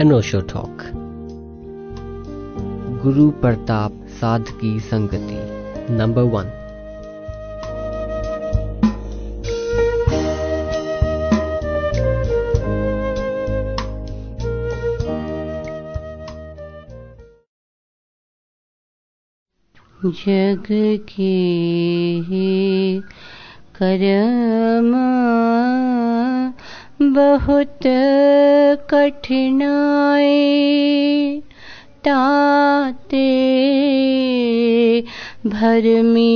अनोशो talk गुरु प्रताप साध की संगति नंबर वन जग के कर्म बहुत कठिनाई ताते भरमी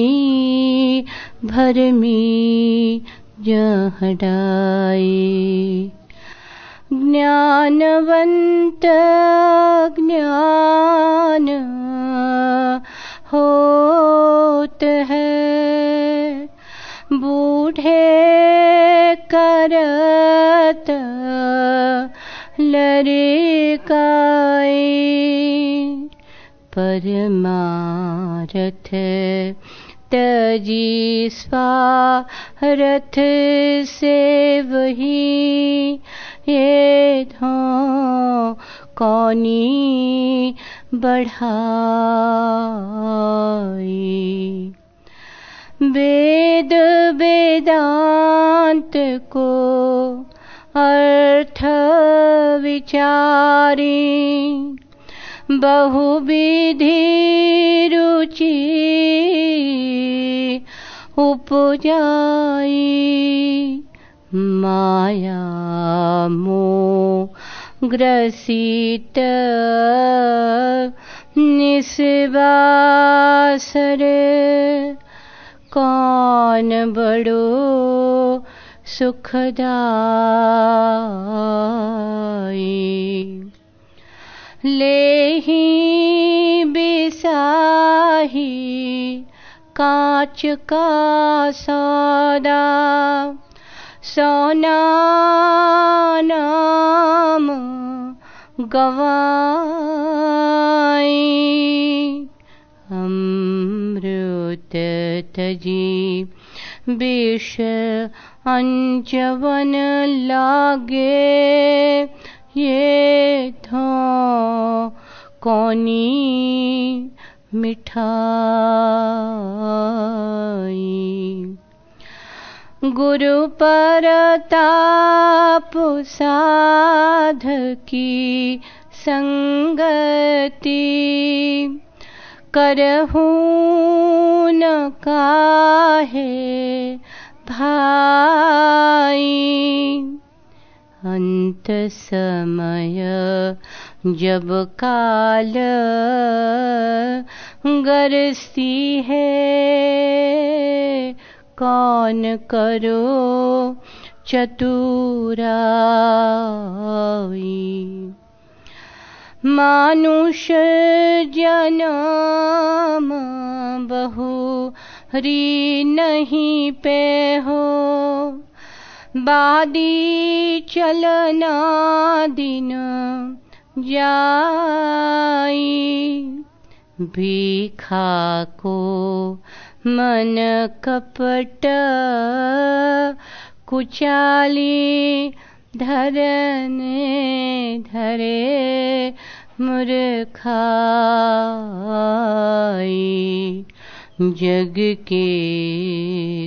भरमी जहडाई। ज्ञानवंत ज्ञान होत है बूढ़े करत लरिकाई परमारथ तजी स्वारथ से वही ये धो कौनी बढ़ाई। वेद वेदांत को अर्थ विचारी। बहुविधि रुचि उपजाई। माया मो ग्रसित निस्वासर। कौन बड़ो सुखदाई। ले ही बिसाही कांच का सौदा। सोना नाम गवाई। अमृत तजी। विष अंजवन लागे। ये थो कौनी मिठाई। गुरु परताप साध की संगति। करहू न काहे भाई? अंत समय जब काल गरसी है कौन करो चतुराई मानुष जन्म बहु री नहीं पे हो। बादी चलना दिन जाई। भीखा को मन कपट कुचाली धरने धरे। मूर्खाई जग के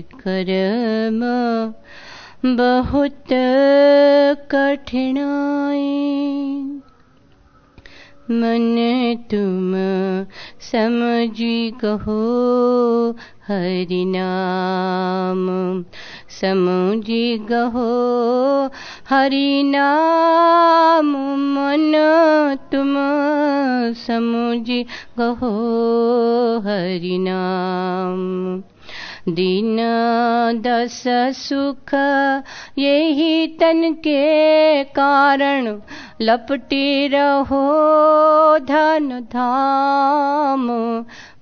करम बहुत कठिनाई। मन तुम समझी कहो हरि नाम। समझी गहो हरि नाम, मन तुम समझी गहो हरि नाम। दिन दस सुख यही तन के कारण लपटी रहो धन धाम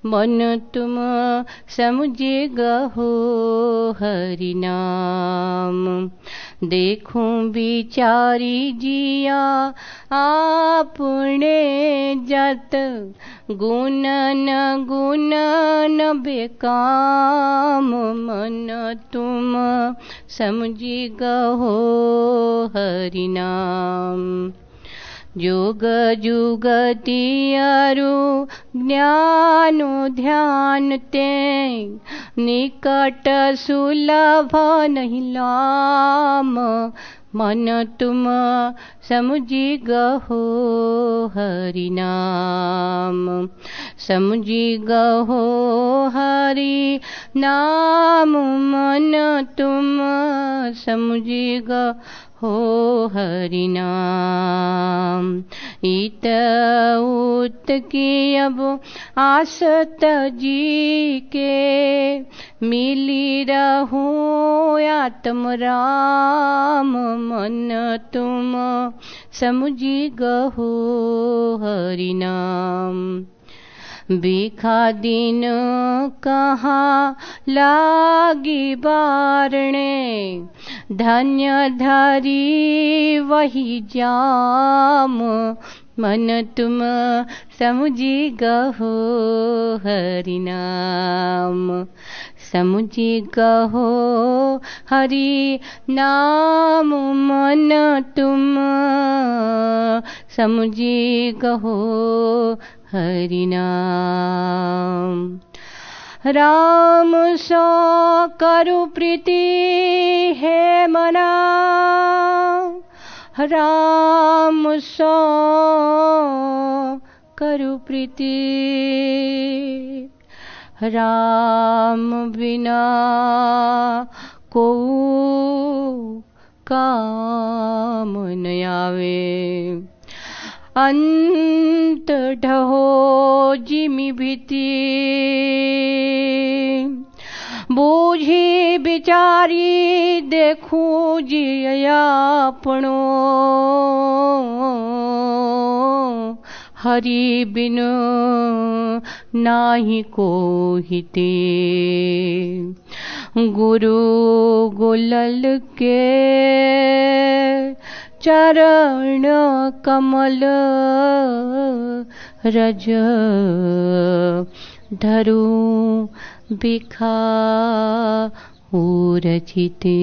मन तुम समझे गहो हरि नाम। देखूँ बिचारी जिया, आपने जत गुण न गुण न बेकाम। मन तुम समझी गहो हरि नाम। जुग जुगतियरु ज्ञानु ध्यान ते। निकट सुलभ नहीं लाम, मन तुम समुझी गहो हरि नाम। समुझी गहो हरि नाम, मन तुम समुझी गहो हरि नाम। इत उत की अब आसत जी के मिली रहूँ आत्म राम मन तुम। समझी गहो हरि नाम। बिखा दिन कहाँ लागी बारणे धन्य धरी वही जाम, मन तुम समझी गहो हरि नाम। समुझी गहो हरि नाम मन तुम। समुझी गहो हरि नाम। राम सो करु प्रीति हे मना। राम सो करु प्रीति। राम बिना को काम न आवे। अंत ढहो जिमि भीति। बूझी बिचारी देखूँ जिया अपनो। हरि बिन नाही को हिते गुरु गुलल के चरण कमल रज धरू बिखा रचिते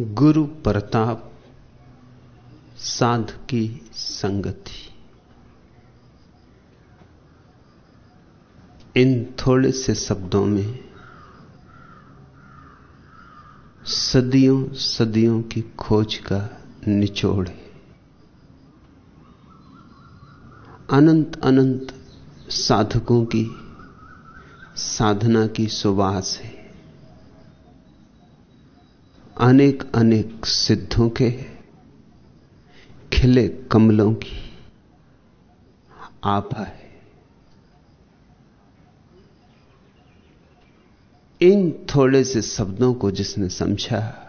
गुरु प्रताप साध की संगति। इन थोड़े से शब्दों में सदियों सदियों की खोज का निचोड़ है। अनंत अनंत साधकों की साधना की सुवास है। अनेक अनेक सिद्धों के खिले कमलों की आभा है। इन थोड़े से शब्दों को जिसने समझा,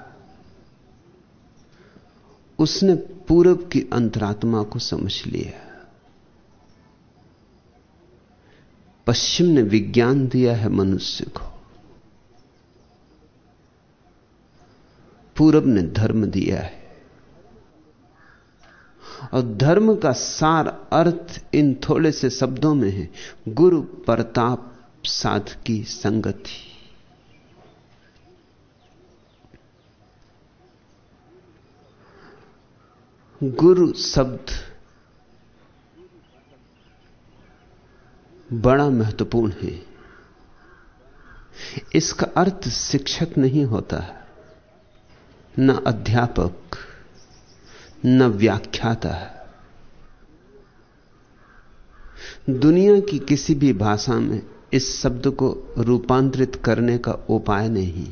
उसने पूरब की अंतरात्मा को समझ लिया। पश्चिम ने विज्ञान दिया है मनुष्य को। पूरब ने धर्म दिया है। और धर्म का सार अर्थ इन थोड़े से शब्दों में है, गुरु प्रताप साध की संगति। गुरु शब्द बड़ा महत्वपूर्ण है। इसका अर्थ शिक्षक नहीं होता न अध्यापक, न व्याख्याता दुनिया की किसी भी भाषा में इस शब्द को रूपांतरित करने का उपाय नहीं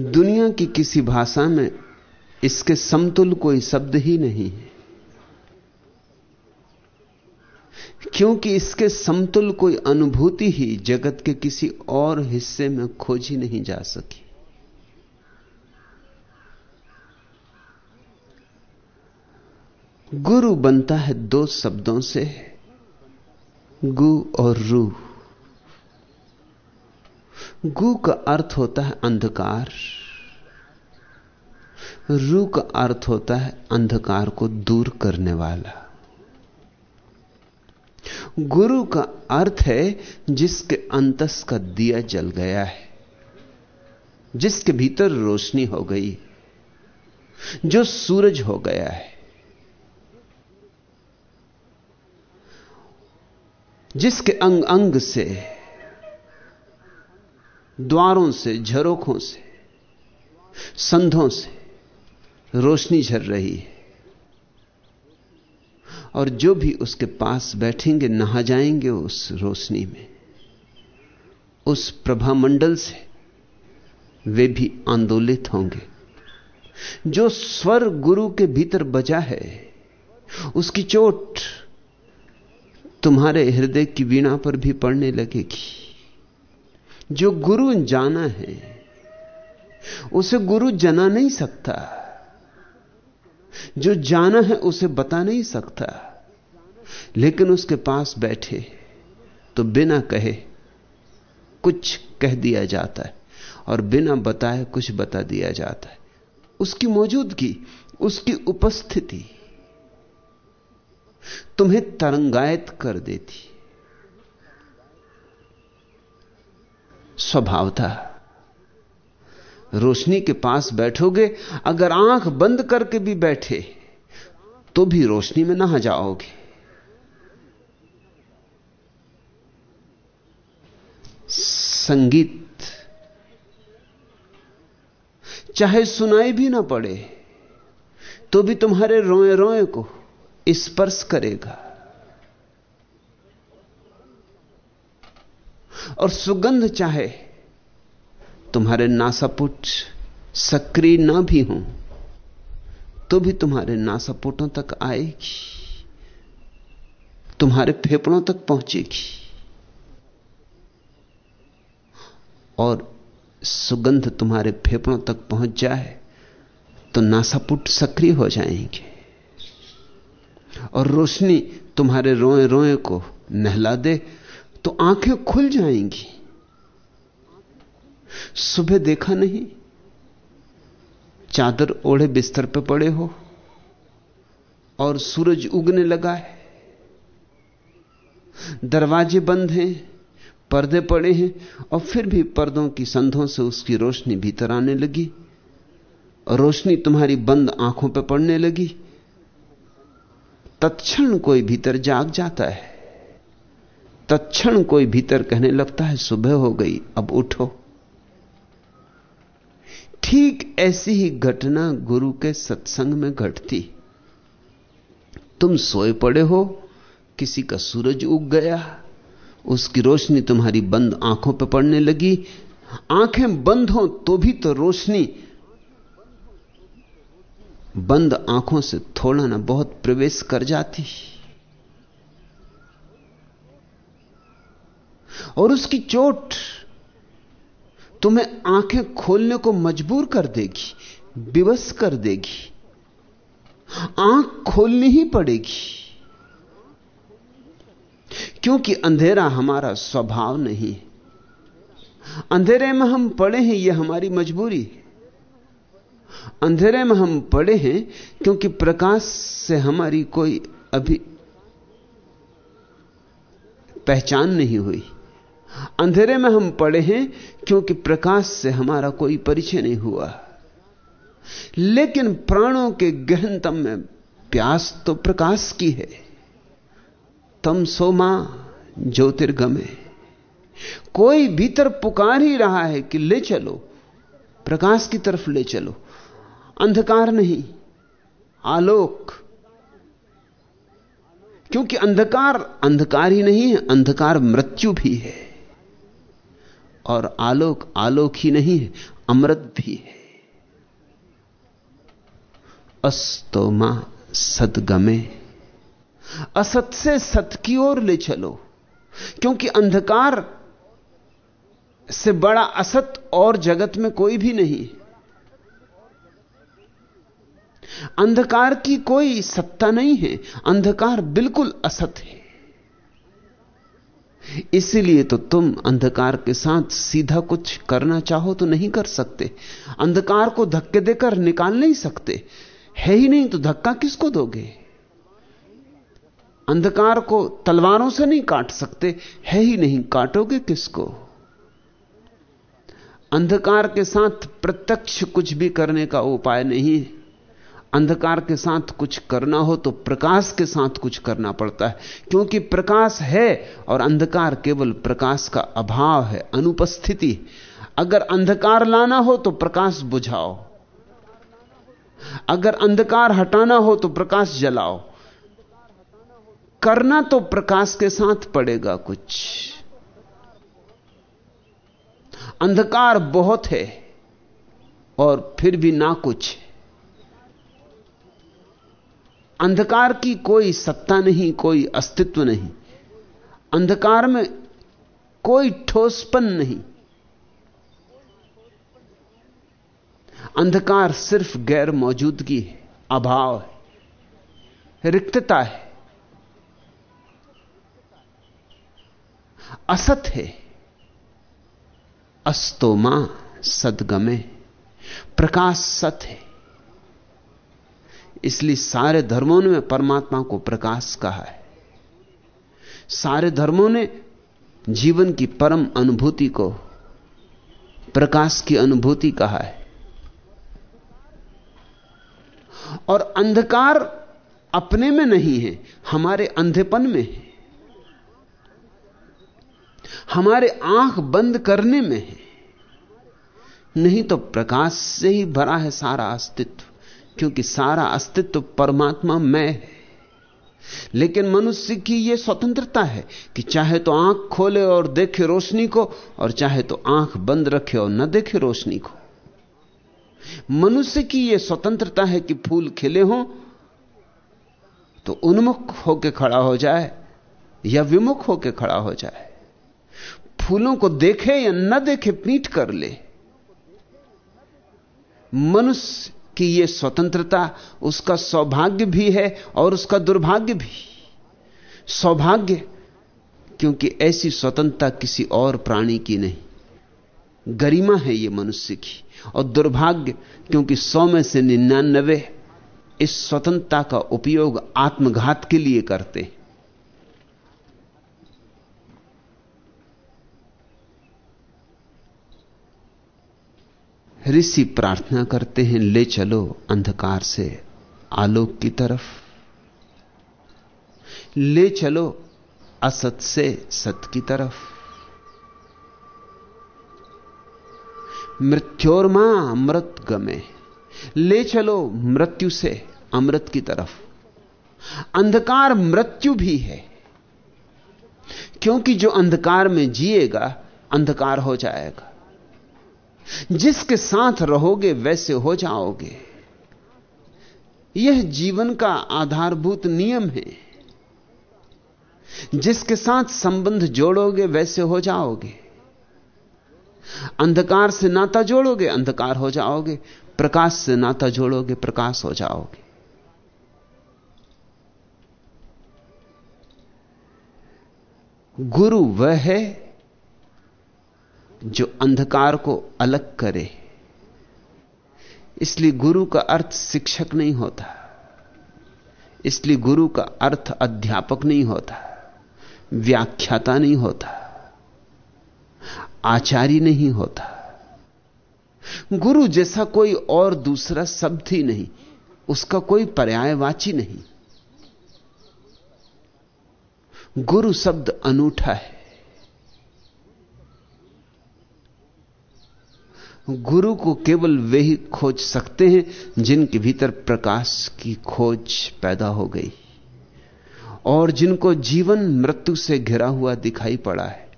दुनिया की किसी भाषा में इसके समतुल कोई शब्द ही नहीं है। क्योंकि इसके समतुल कोई अनुभूति ही जगत के किसी और हिस्से में खोजी नहीं जा सकी। गुरु बनता है दो शब्दों से, गु और रू। गु का अर्थ होता है अंधकार, रू का अर्थ होता है अंधकार को दूर करने वाला। गुरु का अर्थ है जिसके अंतस का दिया जल गया है, जिसके भीतर रोशनी हो गई, जो सूरज हो गया है। जिसके अंग अंग से, द्वारों से, झरोखों से, संधों से रोशनी झर रही है। और जो भी उसके पास बैठेंगे, नहा जाएँगे उस रोशनी में। उस प्रभा मंडल से वे भी आंदोलित होंगे। जो स्वर गुरु के भीतर बजा है, उसकी चोट तुम्हारे हृदय की वीणा पर भी पड़ने लगेगी। जो गुरु जाना है, उसे गुरु जना नहीं सकता। जो जाना है उसे बता नहीं सकता। लेकिन उसके पास बैठे तो बिना कहे कुछ कह दिया जाता है, और बिना बताए कुछ बता दिया जाता है। उसकी मौजूदगी, उसकी उपस्थिति तुम्हें तरंगायत कर देती। स्वभावता रोशनी के पास बैठोगे, अगर आँख बंद करके भी बैठे तो भी रोशनी में नहा जाओगे। संगीत, चाहे सुनाई भी ना पड़े तो भी तुम्हारे रोए रोए को स्पर्श करेगा। और सुगंध चाहे तुम्हारे नासापुट सक्रिय ना भी हो तो भी तुम्हारे नासापुटों तक आएगी, तुम्हारे फेफड़ों तक पहुंचेगी। और सुगंध तुम्हारे फेफड़ों तक पहुँच जाए तो नासापुट सक्रिय हो जाएँगे। और रोशनी तुम्हारे रोए रोए को नहला दे तो आँखें खुल जाएँगी। सुबह देखा नहीं। चादर ओढ़े बिस्तर पर पड़े हो और सूरज उगने लगा है। दरवाजे बंद हैं, पर्दे पड़े हैं और फिर भी पर्दों की संधों से उसकी रोशनी भीतर आने लगी। रोशनी तुम्हारी बंद आँखों पर पड़ने लगी। तत्क्षण कोई भीतर जाग जाता है। तत्क्षण कोई भीतर कहने लगता है, सुबह हो गई, अब उठो। ठीक ऐसी ही घटना गुरु के सत्संग में घटती। तुम सोए पड़े हो, किसी का सूरज उग गया, उसकी रोशनी तुम्हारी बंद आँखों पर पड़ने लगी। आँखें बंद हो तो भी तो रोशनी। बंद आँखों से थोड़ा ना बहुत प्रवेश कर जाती। और उसकी चोट तुम्हें आँखें खोलने को मजबूर कर देगी, विवश कर देगी। आँख खोलनी ही पड़ेगी। क्योंकि अंधेरा हमारा स्वभाव नहीं अंधेरे में हम पड़े हैं, यह हमारी मजबूरी अंधेरे में हम पड़े हैं, क्योंकि प्रकाश से हमारी कोई अभी पहचान नहीं हुई। अंधेरे में हम पड़े हैं क्योंकि प्रकाश से हमारा कोई परिचय नहीं हुआ। लेकिन प्राणों के गहनतम में प्यास तो प्रकाश की है। तम सोमा ज्योतिर्गमे। कोई भीतर पुकार ही रहा है कि ले चलो, प्रकाश की तरफ़ ले चलो। अंधकार नहीं, आलोक। क्योंकि अंधकार अंधकार ही नहीं है, अंधकार मृत्यु भी है। और आलोक आलोक ही नहीं है, अमृत भी है। अस्तो अस्तोमा सदगमे। असत से सत की ओर ले चलो, क्योंकि अंधकार से बड़ा असत और जगत में कोई भी नहीं अंधकार की कोई सत्ता नहीं है, अंधकार बिल्कुल असत है। इसीलिए तो तुम अंधकार के साथ सीधा कुछ करना चाहो तो नहीं कर सकते। अंधकार को धक्के देकर निकाल नहीं सकते। है ही नहीं तो धक्का किसको दोगे? अंधकार को तलवारों से नहीं काट सकते, है ही नहीं, काटोगे किसको? अंधकार के साथ प्रत्यक्ष कुछ भी करने का उपाय नहीं है। अंधकार के साथ कुछ करना हो तो प्रकाश के साथ कुछ करना पड़ता है। क्योंकि प्रकाश है और अंधकार केवल प्रकाश का अभाव है, अनुपस्थिति अगर अंधकार लाना हो तो प्रकाश बुझाओ। अगर अंधकार हटाना हो तो प्रकाश जलाओ। करना तो प्रकाश के साथ पड़ेगा कुछ। अंधकार बहुत है और फिर भी ना कुछ अंधकार की कोई सत्ता नहीं, कोई अस्तित्व नहीं। अंधकार में कोई ठोसपन नहीं। अंधकार सिर्फ़ गैर मौजूदगी है, अभाव है, रिक्तता है। असत है। अस्तोमा सदगमे, प्रकाश सत है। इसलिए सारे धर्मों ने परमात्मा को प्रकाश कहा है। सारे धर्मों ने जीवन की परम अनुभूति को, प्रकाश की अनुभूति कहा है। और अंधकार अपने में नहीं है, हमारे अंधेपन में है। हमारे आँख बंद करने में है। नहीं तो प्रकाश से ही भरा है सारा अस्तित्व। क्योंकि सारा अस्तित्व परमात्मा में लेकिन मनुष्य की यह स्वतंत्रता है कि चाहे तो आँख खोले और देखे रोशनी को, और चाहे तो आँख बंद रखे और न देखे रोशनी को। मनुष्य की यह स्वतंत्रता है कि फूल खिले हों तो उन्मुख होकर खड़ा हो जाए, या विमुख होकर खड़ा हो जाए। फूलों को देखे या न देखे, पीठ कर ले। मनुष्य कि यह स्वतंत्रता, उसका सौभाग्य भी है और उसका दुर्भाग्य भी। सौभाग्य, क्योंकि ऐसी स्वतंत्रता किसी और प्राणी की नहीं। गरिमा है यह मनुष्य की। और दुर्भाग्य, क्योंकि सौ में से निन्यानबे इस स्वतंत्रता का उपयोग आत्मघात के लिए करते हैं। ऋषि प्रार्थना करते हैं, ले चलो अंधकार से आलोक की तरफ़। ले चलो असत से सत की तरफ़। मृत्योर्मा अमृत गमे। ले चलो मृत्यु से अमृत की तरफ़। अंधकार मृत्यु भी है, क्योंकि जो अंधकार में जिएगा, अंधकार हो जाएगा। जिसके साथ रहोगे वैसे हो जाओगे। यह जीवन का आधारभूत नियम है। जिसके साथ संबंध जोड़ोगे वैसे हो जाओगे। अंधकार से नाता जोड़ोगे, अंधकार हो जाओगे। प्रकाश से नाता जोड़ोगे, प्रकाश हो जाओगे। गुरु वह है जो अंधकार को अलग करे। इसलिए गुरु का अर्थ शिक्षक नहीं होता। इसलिए गुरु का अर्थ अध्यापक नहीं होता। व्याख्याता नहीं होता। आचार्य नहीं होता। गुरु जैसा कोई और दूसरा शब्द ही नहीं। उसका कोई पर्यायवाची नहीं। गुरु शब्द अनूठा है। गुरु को केवल वे ही खोज सकते हैं जिनके भीतर प्रकाश की खोज पैदा हो गई और जिनको जीवन मृत्यु से घिरा हुआ दिखाई पड़ा है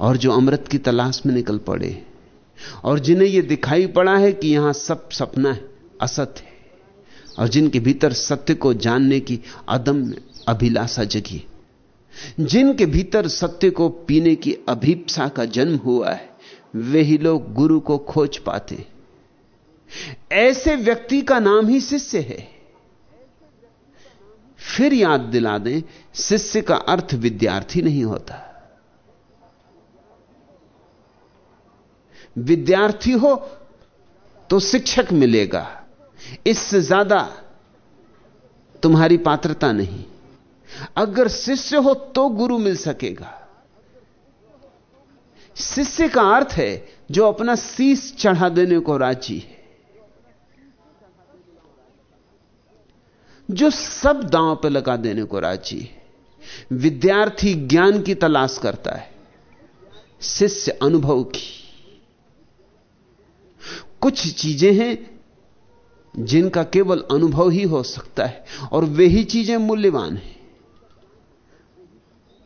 और जो अमृत की तलाश में निकल पड़े और जिन्हें यह दिखाई पड़ा है कि यहाँ सब सपना है, असत है और जिनके भीतर सत्य को जानने की अदम अभिलाषा जगी। जिनके भीतर सत्य को पीने की अभीपसा का जन्म हुआ है वे ही लोग गुरु को खोज पाते। ऐसे व्यक्ति का नाम ही शिष्य है। फिर याद दिला दें, शिष्य का अर्थ विद्यार्थी नहीं होता। विद्यार्थी हो तो शिक्षक मिलेगा। इससे ज़्यादा तुम्हारी पात्रता नहीं। अगर शिष्य हो तो गुरु मिल सकेगा। शिष्य का अर्थ है जो अपना शीश चढ़ा देने को राज़ी है। जो सब दांव पे लगा देने को राज़ी है। विद्यार्थी ज्ञान की तलाश करता है। शिष्य अनुभव की। कुछ चीज़ें हैं जिनका केवल अनुभव ही हो सकता है और वे ही चीज़ें मूल्यवान हैं।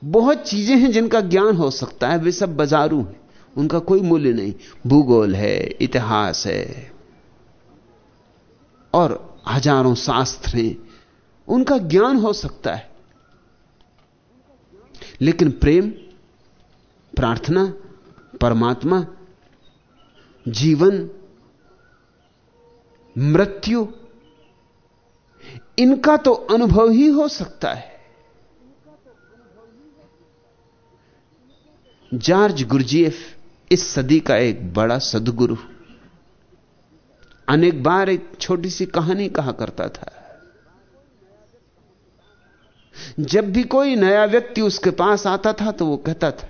बहुत चीज़ें हैं जिनका ज्ञान हो सकता है, वे सब बाजारू हैं। उनका कोई मूल्य नहीं। भूगोल है, इतिहास है, और हज़ारों शास्त्र हैं। उनका ज्ञान हो सकता है। लेकिन प्रेम, प्रार्थना, परमात्मा, जीवन, मृत्यु, इनका तो अनुभव ही हो सकता है। जॉर्ज गुरजीएफ इस सदी का एक बड़ा सदगुरु। अनेक बार एक छोटी सी कहानी कहा करता था। जब भी कोई नया व्यक्ति उसके पास आता था तो वो कहता था,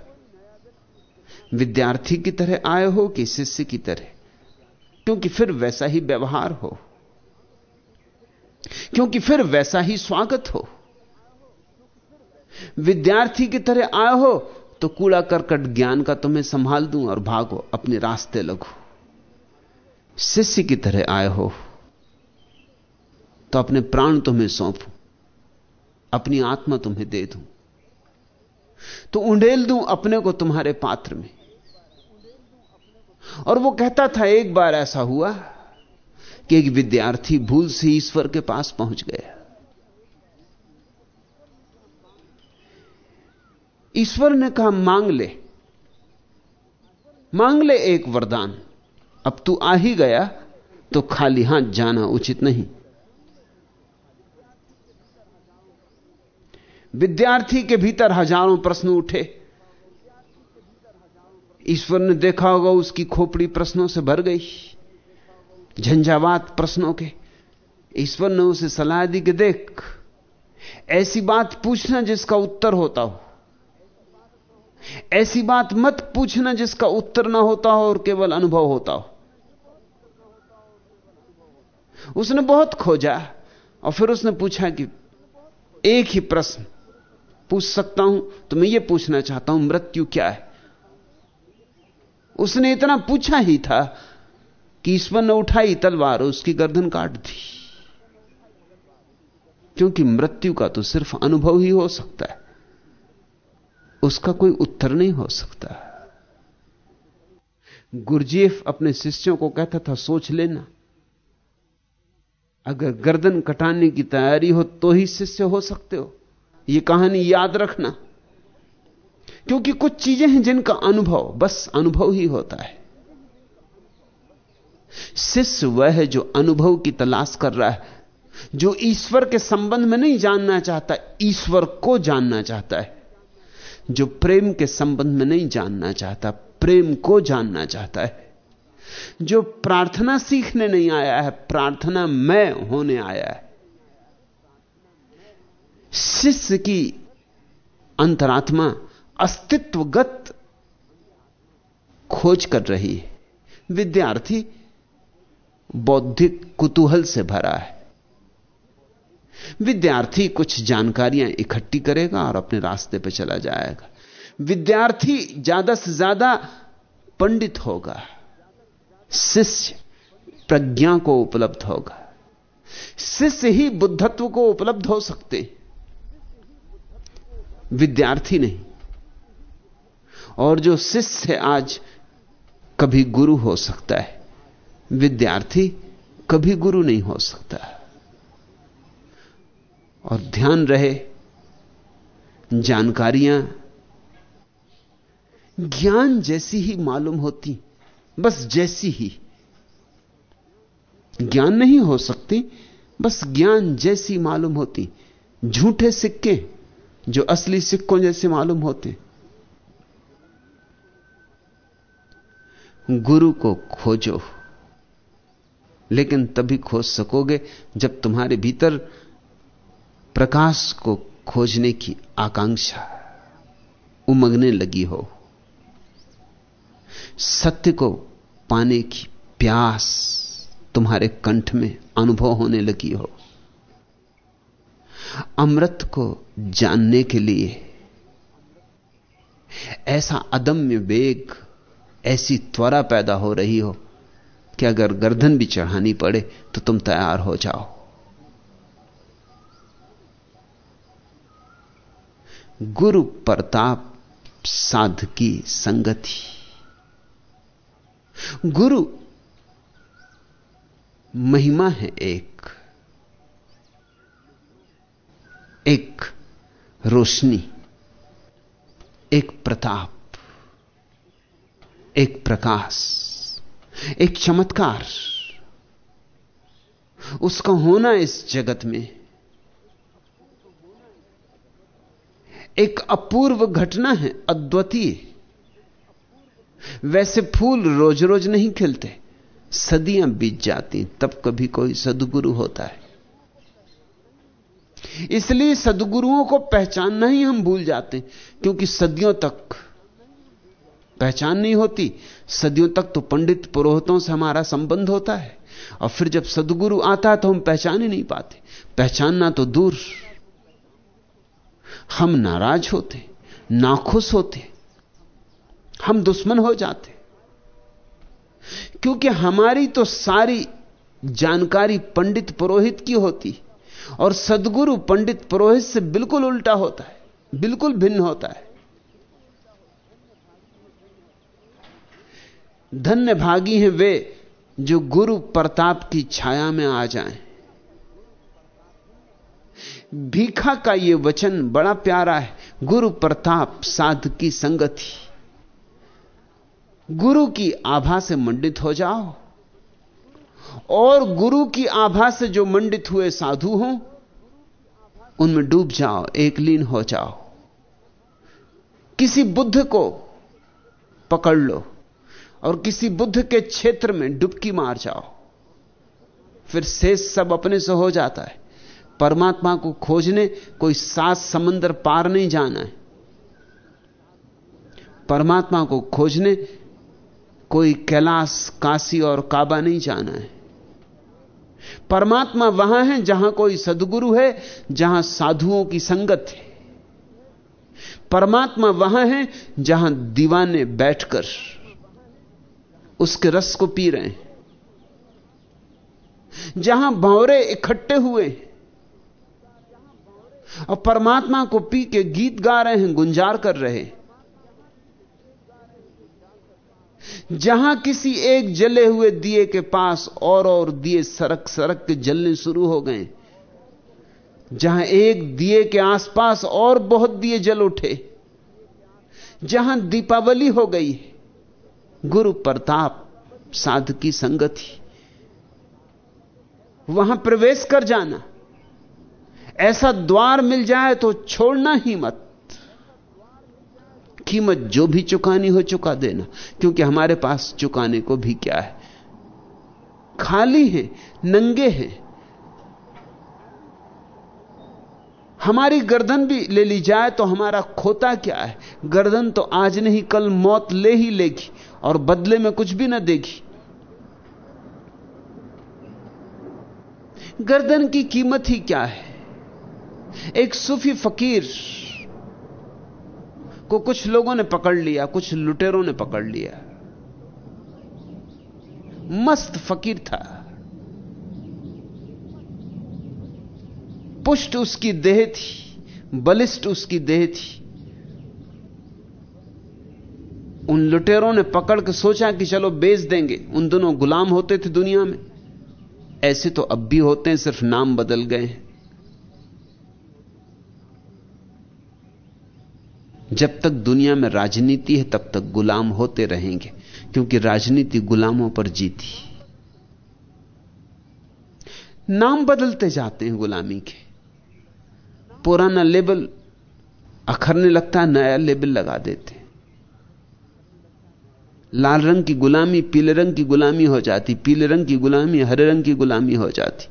विद्यार्थी की तरह आए हो कि शिष्य की तरह? क्योंकि फिर वैसा ही व्यवहार हो। क्योंकि फिर वैसा ही स्वागत हो। विद्यार्थी की तरह आए हो तो कूड़ा करकट ज्ञान का तुम्हें संभाल दूँ और भागो, अपने रास्ते लगो। शिष्य की तरह आए हो तो अपने प्राण तुम्हें सौंपू, अपनी आत्मा तुम्हें दे दूँ। तो उंडेल दूँ अपने को तुम्हारे पात्र में। और वो कहता था, एक बार ऐसा हुआ कि एक विद्यार्थी भूल से ईश्वर के पास पहुँच गया। ईश्वर ने कहा, मांग ले। मांग ले एक वरदान। अब तू आ ही गया तो खाली हाथ जाना उचित नहीं। विद्यार्थी के भीतर हज़ारों प्रश्न उठे। ईश्वर ने देखा होगा, उसकी खोपड़ी प्रश्नों से भर गई। झंझावात प्रश्नों के। ईश्वर ने उसे सलाह दी कि देख, ऐसी बात पूछना जिसका उत्तर होता हो। ऐसी बात मत पूछना जिसका उत्तर ना होता हो और केवल अनुभव होता हो। उसने बहुत खोजा और फिर उसने पूछा कि एक ही प्रश्न पूछ सकता हूँ तो मैं ये पूछना चाहता हूँ, मृत्यु क्या है? उसने इतना पूछा ही था कि ईश्वर ने उठाई तलवार, उसकी गर्दन काट दी। क्योंकि मृत्यु का तो सिर्फ़ अनुभव ही हो सकता है। उसका कोई उत्तर नहीं हो सकता। गुरजीफ अपने शिष्यों को कहता था, सोच लेना। अगर गर्दन कटाने की तैयारी हो तो ही शिष्य हो सकते हो। यह कहानी याद रखना। क्योंकि कुछ चीज़ें हैं जिनका अनुभव, बस अनुभव ही होता है। शिष्य वह है जो अनुभव की तलाश कर रहा है, जो ईश्वर के संबंध में नहीं जानना चाहता, ईश्वर को जानना चाहता है। जो प्रेम के संबंध में नहीं जानना चाहता, प्रेम को जानना चाहता है। जो प्रार्थना सीखने नहीं आया है, प्रार्थना मैं होने आया है। शिष्य की अंतरात्मा अस्तित्वगत खोज कर रही है। विद्यार्थी बौद्धिक कुतूहल से भरा है। विद्यार्थी कुछ जानकारियाँ इकट्ठी करेगा और अपने रास्ते पर चला जाएगा। विद्यार्थी ज़्यादा से ज़्यादा पंडित होगा। शिष्य प्रज्ञा को उपलब्ध होगा। शिष्य ही बुद्धत्व को उपलब्ध हो सकते। विद्यार्थी नहीं। और जो शिष्य है आज कभी गुरु हो सकता है। विद्यार्थी कभी गुरु नहीं हो सकता। और ध्यान रहे, जानकारियाँ, ज्ञान जैसी ही मालूम होती, बस जैसी ही। ज्ञान नहीं हो सकती, बस ज्ञान जैसी मालूम होती, झूठे सिक्के जो असली सिक्कों जैसे मालूम होते। गुरु को खोजो, लेकिन तभी खोज सकोगे जब तुम्हारे भीतर प्रकाश को खोजने की आकांक्षा उमगने लगी हो। सत्य को पाने की प्यास तुम्हारे कंठ में अनुभव होने लगी हो। अमृत को जानने के लिए ऐसा अदम्य वेग, ऐसी त्वरा पैदा हो रही हो कि अगर गर्दन भी चढ़ानी पड़े तो तुम तैयार हो जाओ। गुरु प्रताप साधकी संगति। गुरु महिमा है एक एक रोशनी, एक प्रताप, एक प्रकाश, एक चमत्कार। उसका होना इस जगत में एक अपूर्व घटना है, अद्वितीय। वैसे फूल रोज रोज नहीं खिलते, सदियाँ बीत जाती तब कभी कोई सदगुरु होता है। इसलिए सदगुरुओं को पहचानना ही हम भूल जाते क्योंकि सदियों तक पहचान नहीं होती। सदियों तक तो पंडित पुरोहितों से हमारा संबंध होता है, और फिर जब सदगुरु आता है तो हम पहचान ही नहीं पाते। पहचानना तो दूर। हम नाराज़ होते, नाखुश होते, हम दुश्मन हो जाते क्योंकि हमारी तो सारी जानकारी पंडित पुरोहित की होती, और सदगुरु पंडित पुरोहित से बिल्कुल उल्टा होता है, बिल्कुल भिन्न होता है धन्य भागी हैं वे जो गुरु प्रताप की छाया में आ जाएँ। भीखा का यह वचन बड़ा प्यारा है। गुरु प्रताप साध की संगति। गुरु की आभा से मंडित हो जाओ। और गुरु की आभा से जो मंडित हुए साधु हों, उनमें डूब जाओ, एक लीन हो जाओ। किसी बुद्ध को पकड़ लो और किसी बुद्ध के क्षेत्र में डुबकी मार जाओ। फिर शेष सब अपने से हो जाता है। परमात्मा को खोजने कोई सात समंदर पार नहीं जाना है। परमात्मा को खोजने कोई कैलाश, काशी और काबा नहीं जाना है। परमात्मा वहाँ है जहाँ कोई सदगुरु है, जहाँ साधुओं की संगत है। परमात्मा वहाँ है जहाँ दीवाने बैठकर उसके रस को पी रहे हैं। जहाँ भौरे इकट्ठे हुए और परमात्मा को पी के गीत गा रहे हैं, गुंजार कर रहे हैं। जहाँ किसी एक जले हुए दिए के पास और और दिए सरक सरक के जलने शुरू हो गए, जहाँ एक दिए के आसपास और बहुत दिए जल उठे, जहाँ दीपावली हो गई, गुरु प्रताप साध की संगति, वहाँ प्रवेश कर जाना। ऐसा द्वार मिल जाए तो छोड़ना ही मत। कीमत जो भी चुकानी हो चुका देना, क्योंकि हमारे पास चुकाने को भी क्या है? खाली है, नंगे हैं। हमारी गर्दन भी ले ली जाए तो हमारा खोता क्या है? गर्दन तो आज नहीं, कल मौत ले ही लेगी और बदले में कुछ भी ना देगी। गर्दन की कीमत ही क्या है? एक सूफी फकीर को कुछ लोगों ने पकड़ लिया, कुछ लुटेरों ने पकड़ लिया। मस्त फकीर था। पुष्ट उसकी देह थी, बलिष्ठ उसकी देह थी। उन लुटेरों ने पकड़ के सोचा कि चलो बेच देंगे। उन दोनों गुलाम होते थे दुनिया में। ऐसे तो अब भी होते हैं, सिर्फ़ नाम बदल गए हैं। जब तक दुनिया में राजनीति है, तब तक गुलाम होते रहेंगे, क्योंकि राजनीति गुलामों पर जीती। नाम बदलते जाते हैं गुलामी के। पुराना लेबल अखरने लगता है, नया लेबल लगा देते लाल रंग की गुलामी पीले रंग की गुलामी हो जाती, पीले रंग की गुलामी हरे रंग की गुलामी हो जाती।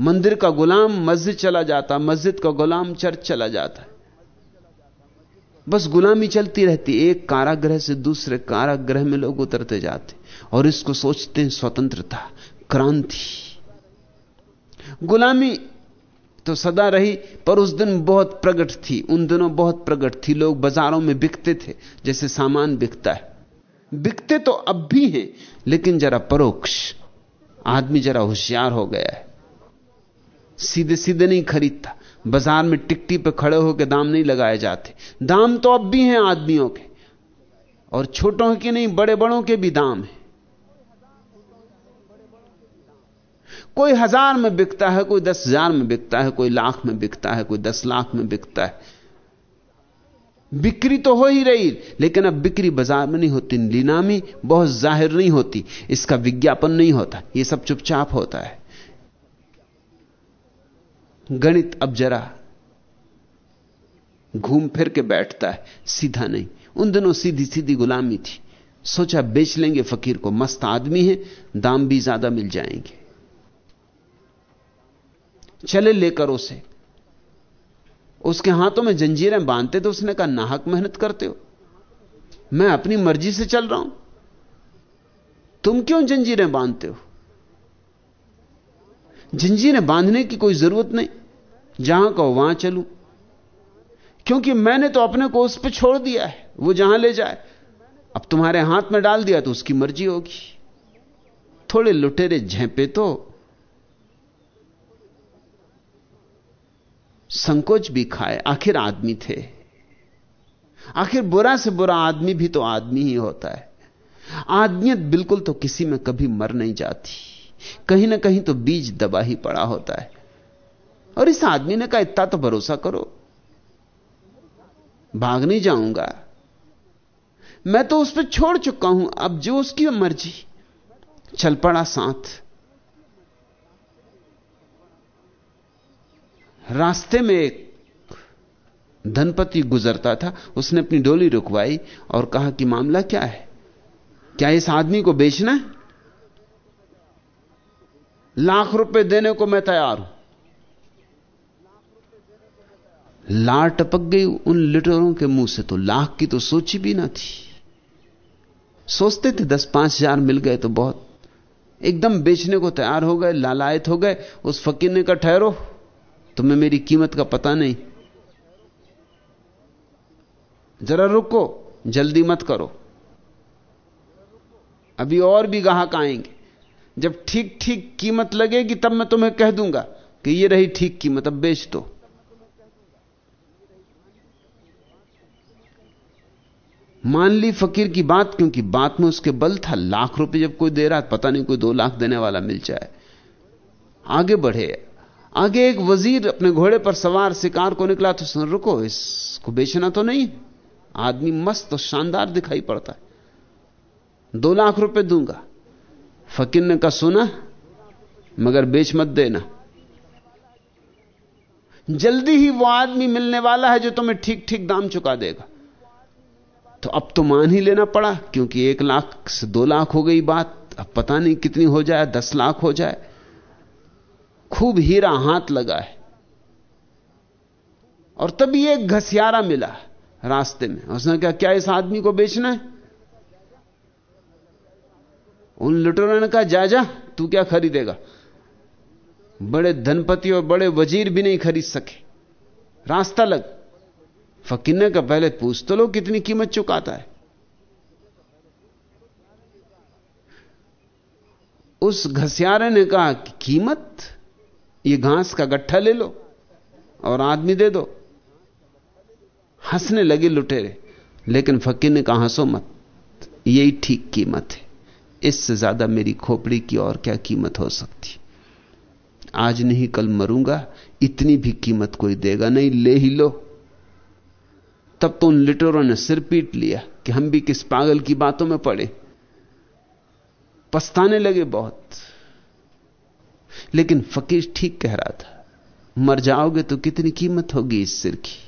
मंदिर का गुलाम, मस्जिद चला जाता, मस्जिद का गुलाम, चर्च चला जाता। बस गुलामी चलती रहती एक कारागृह से दूसरे कारागृह में लोग उतरते जाते और इसको सोचते हैं स्वतंत्रता, क्रांति। गुलामी तो सदा रही, पर उस दिन बहुत प्रकट थी। उन दिनों बहुत प्रकट थी। लोग बाजारों में बिकते थे, जैसे सामान बिकता है। बिकते तो अब भी हैं, लेकिन जरा परोक्ष। आदमी जरा होशियार हो गया है। सीधे सीधे नहीं खरीदता। बाज़ार में टिकटी पे खड़े होकर दाम नहीं लगाए जाते। दाम तो अब भी हैं आदमियों के। और छोटों के नहीं बड़े बड़ों के भी दाम हैं। कोई हज़ार में बिकता है, कोई दस हज़ार में बिकता है, कोई लाख में बिकता है, कोई दस लाख में बिकता है। बिक्री तो हो ही रही, लेकिन अब बिक्री बाज़ार में नहीं होती। नीलामी बहुत ज़ाहिर नहीं होती। इसका विज्ञापन नहीं होता। यह सब चुपचाप होता है। गणित अब जरा घूम फिर के बैठता है, सीधा नहीं। उन दिनों सीधी सीधी गुलामी थी। सोचा बेच लेंगे फकीर को, मस्त आदमी है, दाम भी ज़्यादा मिल जाएँगे। चले लेकर उसे उसके हाथों में जंजीरें बांधते तो उसने कहा, नाहक मेहनत करते हो। मैं अपनी मर्ज़ी से चल रहा हूँ। तुम क्यों जंजीरें बांधते हो? जंजीरें बांधने की कोई ज़रूरत नहीं। जहाँ कहो, वहाँ चलूँ। क्योंकि मैंने तो अपने को उस पर छोड़ दिया है, वो जहाँ ले जाए। अब तुम्हारे हाथ में डाल दिया तो उसकी मर्ज़ी होगी। थोड़े लुटेरे झेपे तो संकोच भी खाए। आखिर आदमी थे। आखिर बुरा से बुरा आदमी भी तो आदमी ही होता है। आदमियत बिल्कुल तो किसी में कभी मर नहीं जाती। कहीं ना कहीं तो बीज दबा ही पड़ा होता है। और इस आदमी ने कहा, इतना तो भरोसा करो। भाग नहीं जाऊँगा। मैं तो उस पर छोड़ चुका हूँ। अब जो उसकी मर्ज़ी। चल पड़ा साथ। रास्ते में एक धनपति गुजरता था। उसने अपनी डोली रुकवाई और कहा कि मामला क्या है? क्या इस आदमी को बेचना है? लाख रुपए देने को मैं तैयार हूँ। लार टपक गई उन लिटरों के मुँह से तो लाख की तो सोची भी ना थी। सोचते थे दस पाँच हज़ार मिल गए तो बहुत। एकदम बेचने को तैयार हो गए, लालायत हो गए, उस फकीर ने कहा ठहरो। तुम्हें मेरी कीमत का पता नहीं। जरा रुको, जल्दी मत करो। अभी और भी ग्राहक आएँगे। जब ठीक ठीक कीमत लगेगी तब मैं तुम्हें कह दूँगा कि ये रही ठीक कीमत, अब बेच दो। मान ली फकीर की बात, क्योंकि बात में उसके बल था। लाख रुपए जब कोई दे रहा पता नहीं कोई दो लाख देने वाला मिल जाए। आगे बढ़े। आगे एक वज़ीर अपने घोड़े पर सवार, शिकार को निकला तो सुन रुको, इसको बेचना तो नहीं। आदमी मस्त और शानदार दिखाई पड़ता है। दो लाख रुपए दूँगा। फकीर ने कहा, सुना? मगर बेच मत देना। जल्दी ही वो आदमी मिलने वाला है जो तुम्हें ठीक ठीक दाम चुका देगा। तो अब तो मान ही लेना पड़ा, क्योंकि एक लाख से दो लाख हो गई बात। अब पता नहीं कितनी हो जाए, दस लाख हो जाए। खूब हीरा हाथ लगा है और तभी एक घसियारा मिला रास्ते में। उसने कहा, क्या इस आदमी को बेचना है? उन लुटेरों ने कहा जा तू क्या खरीदेगा? बड़े धनपति और बड़े वज़ीर भी नहीं खरीद सके। रास्ता लग। फकीर ने कहा पहले पूछ तो लो कितनी कीमत चुकाता है। उस घसियारे ने कहा कि कीमत? ये घास का गट्ठा ले लो और आदमी दे दो। हंसने लगे लुटेरे, लेकिन फकीर ने कहा, हंसो मत, यही ठीक कीमत है। इससे ज़्यादा मेरी खोपड़ी की और क्या कीमत हो सकती? आज नहीं, कल मरूँगा, इतनी भी कीमत कोई देगा नहीं, ले ही लो। तब तो उन लिटरों ने सिर पीट लिया कि हम भी किस पागल की बातों में पड़े। पछताने लगे बहुत। लेकिन फकीर ठीक कह रहा था, मर जाओगे तो कितनी कीमत होगी इस सिर की?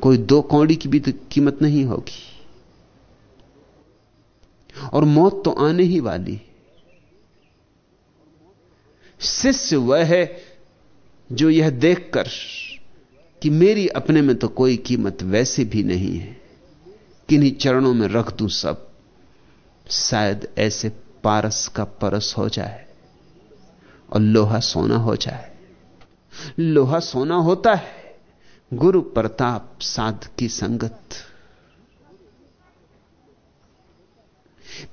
कोई दो कौड़ी की भी तो कीमत नहीं होगी। और मौत तो आने ही वाली शिष्य वह है जो यह देखकर कि मेरी अपने में तो कोई कीमत वैसे भी नहीं है किन्हीं चरणों में रख दूँ सब। शायद ऐसे पारस का परस हो जाए और लोहा सोना हो जाए। लोहा सोना होता है। गुरु प्रताप साध की संगत।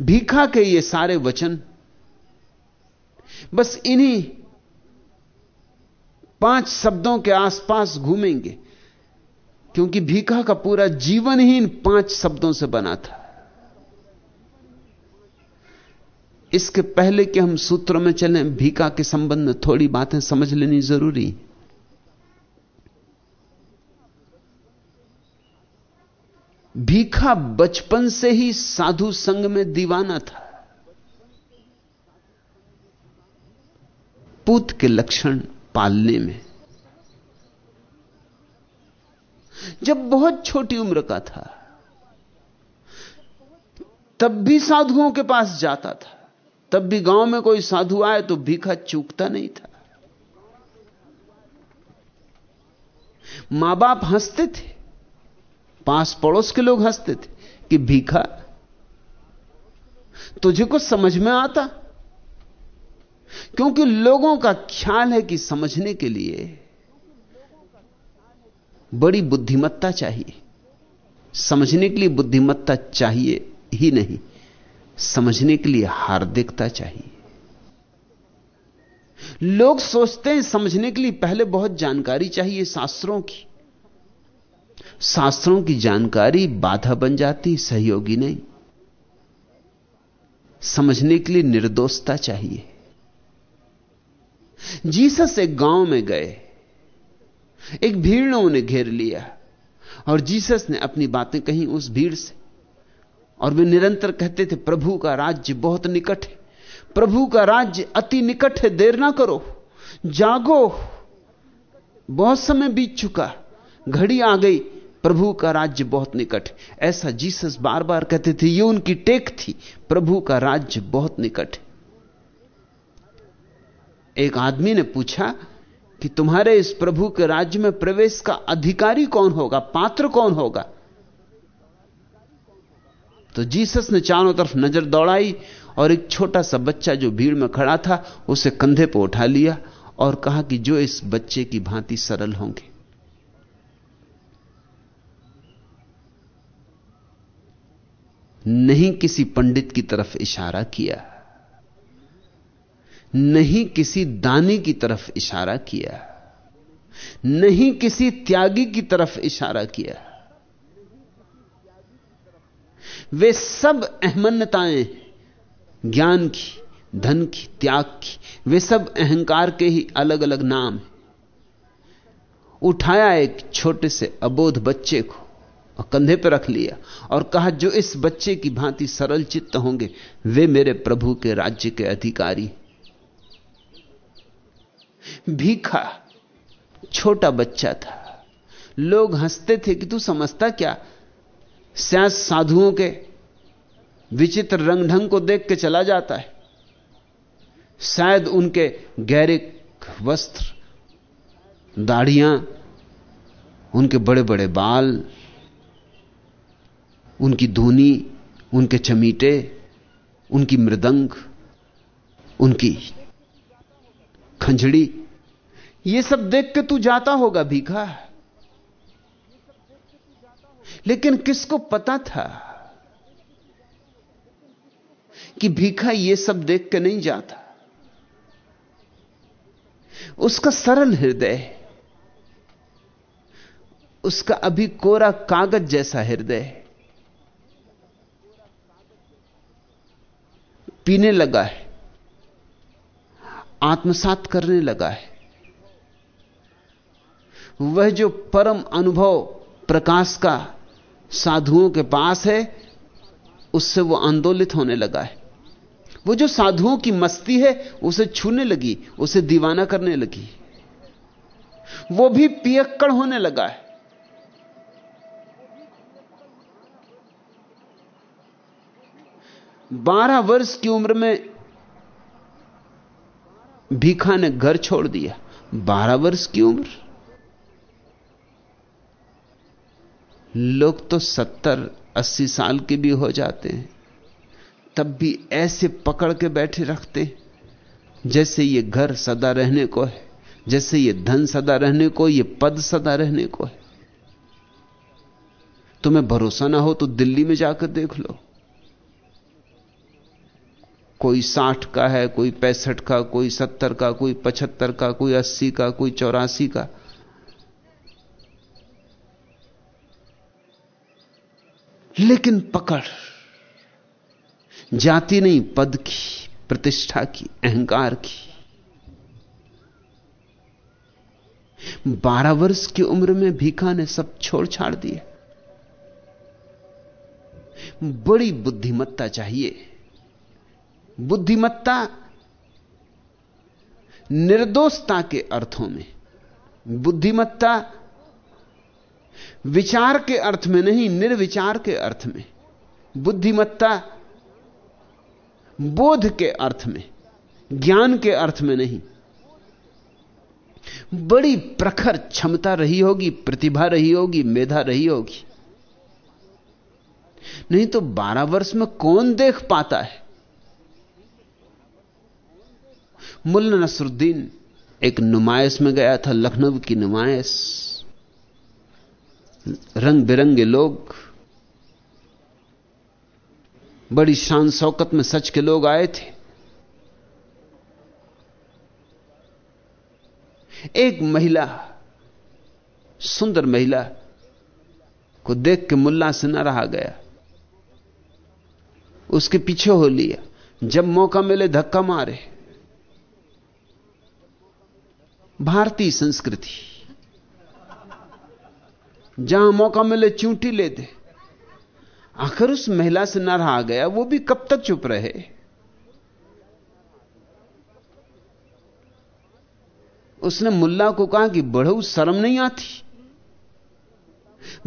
भीखा के ये सारे वचन, बस इन्हीं पाँच शब्दों के आसपास घूमेंगे, क्योंकि भीखा का पूरा जीवन ही इन पाँच शब्दों से बना था। इसके पहले कि हम सूत्रों में चलें, भीखा के संबंध में थोड़ी बातें समझ लेनी ज़रूरी। भीखा बचपन से ही साधु संग में दीवाना था। पूत के लक्षण पालने में। जब बहुत छोटी उम्र का था, तब भी साधुओं के पास जाता था। तब भी गाँव में कोई साधु आए तो भीखा चूकता नहीं था। माँ बाप हँसते थे। पास पड़ोस के लोग हँसते थे कि भीखा? तुझे कुछ समझ में आता? क्योंकि लोगों का ख्याल है कि समझने के लिए बड़ी बुद्धिमत्ता चाहिए। समझने के लिए बुद्धिमत्ता चाहिए ही नहीं, समझने के लिए हार्दिकता चाहिए। लोग सोचते हैं समझने के लिए पहले बहुत जानकारी चाहिए शास्त्रों की। शास्त्रों की जानकारी बाधा बन जाती, सहयोगी नहीं। समझने के लिए निर्दोषता चाहिए। जीसस एक गाँव में गए, एक भीड़ ने उन्हें घेर लिया, और जीसस ने अपनी बातें कही उस भीड़ से। और वे निरंतर कहते थे, प्रभु का राज्य बहुत निकट है, प्रभु का राज्य अति निकट है, देर ना करो, जागो। बहुत समय बीत चुका, घड़ी आ गई प्रभु का राज्य बहुत निकट ऐसा जीसस बार बार कहते थे, ये उनकी टेक थी, प्रभु का राज्य बहुत निकट एक आदमी ने पूछा कि तुम्हारे इस प्रभु के राज्य में प्रवेश का अधिकारी कौन होगा, पात्र कौन होगा? तो जीसस ने चारों तरफ़ नज़र दौड़ाई और एक छोटा सा बच्चा जो भीड़ में खड़ा था, उसे कंधे पर उठा लिया और कहा कि जो इस बच्चे की भांति सरल होंगे। नहीं किसी पंडित की तरफ़ इशारा किया। नहीं किसी दानी की तरफ़ इशारा किया। नहीं किसी त्यागी की तरफ़ इशारा किया। वे सब अहमन्यताएँ ज्ञान की, धन की, त्याग की, वे सब अहंकार के ही अलग अलग नाम उठाया एक छोटे से अबोध बच्चे को और कंधे पर रख लिया और कहा, जो इस बच्चे की भांति सरल चित्त होंगे, वे मेरे प्रभु के राज्य के अधिकारी। भीखा, छोटा बच्चा था। लोग हँसते थे कि तू समझता क्या? शायद साधुओं के विचित्र रंग ढंग को देख के चला जाता है। शायद उनके गहरे वस्त्र, दाढ़ियाँ, उनके बड़े बड़े बाल उनकी धुनी, उनके चमीटे, उनकी मृदंग, उनकी खंजड़ी, ये सब देख के तू जाता होगा भीखा। लेकिन किसको पता था कि भीखा ये सब देख के नहीं जाता? उसका सरल हृदय, उसका अभी कोरा कागज़ जैसा हृदय। पीने लगा है, आत्मसात करने लगा है। वह जो परम अनुभव प्रकाश का साधुओं के पास है, उससे वो आंदोलित होने लगा है। वो जो साधुओं की मस्ती है, उसे छूने लगी, उसे दीवाना करने लगी। वो भी पियक्कड़ होने लगा है। बारह वर्ष की उम्र में भीखा ने घर छोड़ दिया। बारह वर्ष की उम्र। लोग तो सत्तर, अस्सी साल के भी हो जाते हैं। तब भी ऐसे पकड़ के बैठे रखते जैसे ये घर सदा रहने को है, जैसे ये धन सदा रहने को, ये पद सदा रहने को है। तुम्हें भरोसा ना हो तो दिल्ली में जाकर देख लो। कोई साठ का है, कोई पैंसठ का, कोई सत्तर का, कोई पचहत्तर का, कोई अस्सी का, कोई चौरासी का। लेकिन पकड़। जाति नहीं, पद की, प्रतिष्ठा की, अहंकार की। बारह वर्ष की उम्र में भीखा ने सब छोड़ छाड़ दिए। बड़ी बुद्धिमत्ता चाहिए। बुद्धिमत्ता निर्दोषता के अर्थों में। बुद्धिमत्ता विचार के अर्थ में नहीं, निर्विचार के अर्थ में। बुद्धिमत्ता बोध के अर्थ में, ज्ञान के अर्थ में नहीं। बड़ी प्रखर क्षमता रही होगी, प्रतिभा रही होगी, मेधा रही होगी। नहीं तो बारह वर्ष में कौन देख पाता है? मुल्ला नसरुद्दीन एक नुमाइश में गया था, लखनऊ की नुमाइश। रंग बिरंगे लोग, बड़ी शान शौकत में सच के लोग आए थे। एक महिला, सुंदर महिला को देख के मुल्ला से न रहा गया। उसके पीछे हो लिया। जब मौका मिले, धक्का मारे। भारतीय संस्कृति। जहाँ मौका मिले चूंटी ले दे। आखिर उस महिला से ना रहा गया, वो भी कब तक चुप रहे? उसने मुल्ला को कहा कि बढ़ऊ शर्म नहीं आती?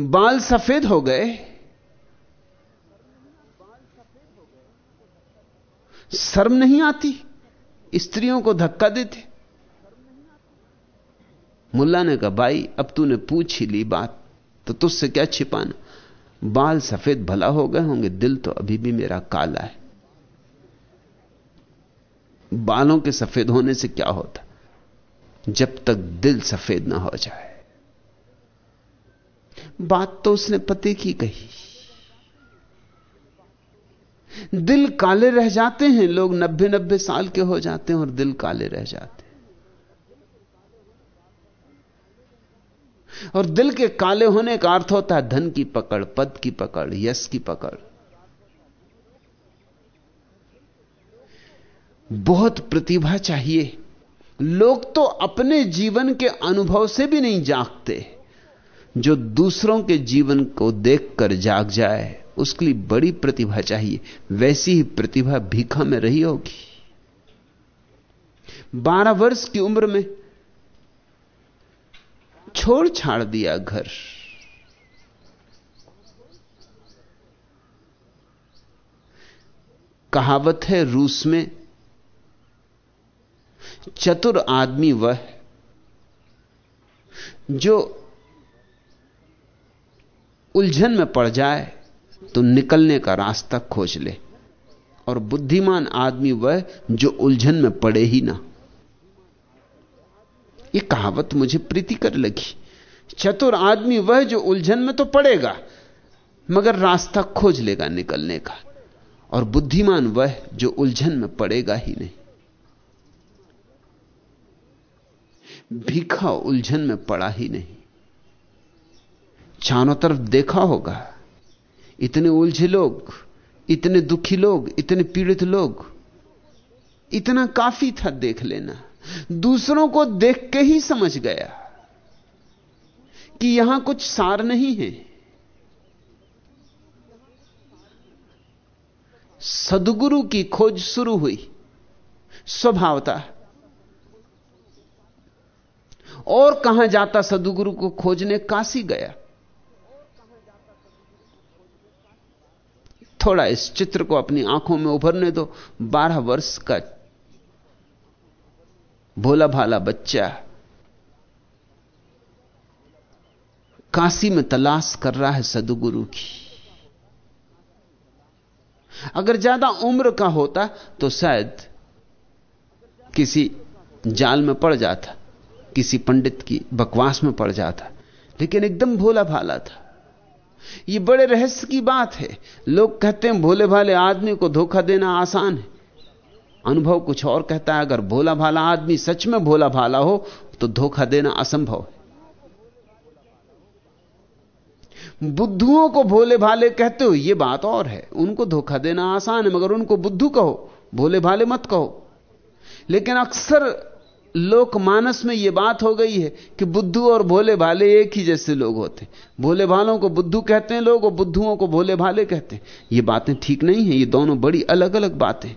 बाल सफ़ेद हो गए। शर्म नहीं आती? स्त्रियों को धक्का देते। मुल्ला ने कहा, भाई, अब तूने पूछ ही ली बात तो तुझसे क्या छिपाना? बाल सफ़ेद भला हो गए होंगे, दिल तो अभी भी मेरा काला है। बालों के सफ़ेद होने से क्या होता? जब तक दिल सफ़ेद ना हो जाए। बात तो उसने पति की कही। दिल काले रह जाते हैं, लोग नब्बे नब्बे साल के हो जाते हैं और दिल काले रह जाते और दिल के काले होने का अर्थ होता है धन की पकड़, पद की पकड़, यश की पकड़। बहुत प्रतिभा चाहिए। लोग तो अपने जीवन के अनुभव से भी नहीं जागते। जो दूसरों के जीवन को देखकर जाग जाए, उसके लिए बड़ी प्रतिभा चाहिए। वैसी ही प्रतिभा भीखा में रही होगी। बारह वर्ष की उम्र में छोड़ छाड़ दिया घर। कहावत है रूस में, चतुर आदमी वह जो उलझन में पड़ जाए तो निकलने का रास्ता खोज ले, और बुद्धिमान आदमी वह जो उलझन में पड़े ही ना। यह कहावत मुझे प्रीतिकर लगी। चतुर आदमी वह जो उलझन में तो पड़ेगा, मगर रास्ता खोज लेगा निकलने का, और बुद्धिमान वह जो उलझन में पड़ेगा ही नहीं। भीखा उलझन में पड़ा ही नहीं। चारों तरफ़ देखा होगा, इतने उलझे लोग, इतने दुखी लोग, इतने पीड़ित लोग, इतना काफ़ी था देख लेना। दूसरों को देख के ही समझ गया कि यहाँ कुछ सार नहीं है। सदगुरु की खोज शुरू हुई, स्वभावता। और कहाँ जाता सदगुरु को खोजने? काशी गया। थोड़ा इस चित्र को अपनी आँखों में उभरने दो, बारह वर्ष का भोला भाला बच्चा काशी में तलाश कर रहा है सदगुरु की। अगर ज़्यादा उम्र का होता तो शायद किसी जाल में पड़ जाता, किसी पंडित की बकवास में पड़ जाता, लेकिन एकदम भोला भाला था। यह बड़े रहस्य की बात है। लोग कहते हैं, भोले भाले आदमी को धोखा देना आसान है। अनुभव कुछ और कहता है, अगर भोला भाला आदमी सच में भोला भाला हो तो धोखा देना असंभव है। बुद्धुओं को भोले भाले कहते हो यह बात और है। उनको धोखा देना आसान है, मगर उनको बुद्धू कहो भोले भाले मत कहो। लेकिन अक्सर लोकमानस में यह बात हो गई है कि बुद्धू और भोले भाले एक ही जैसे लोग होते भोले भालों को बुद्धू कहते हैं लोग, और बुद्धुओं को भोले भाले कहते हैं। ये बातें ठीक नहीं है, ये दोनों बड़ी अलग अलग बातें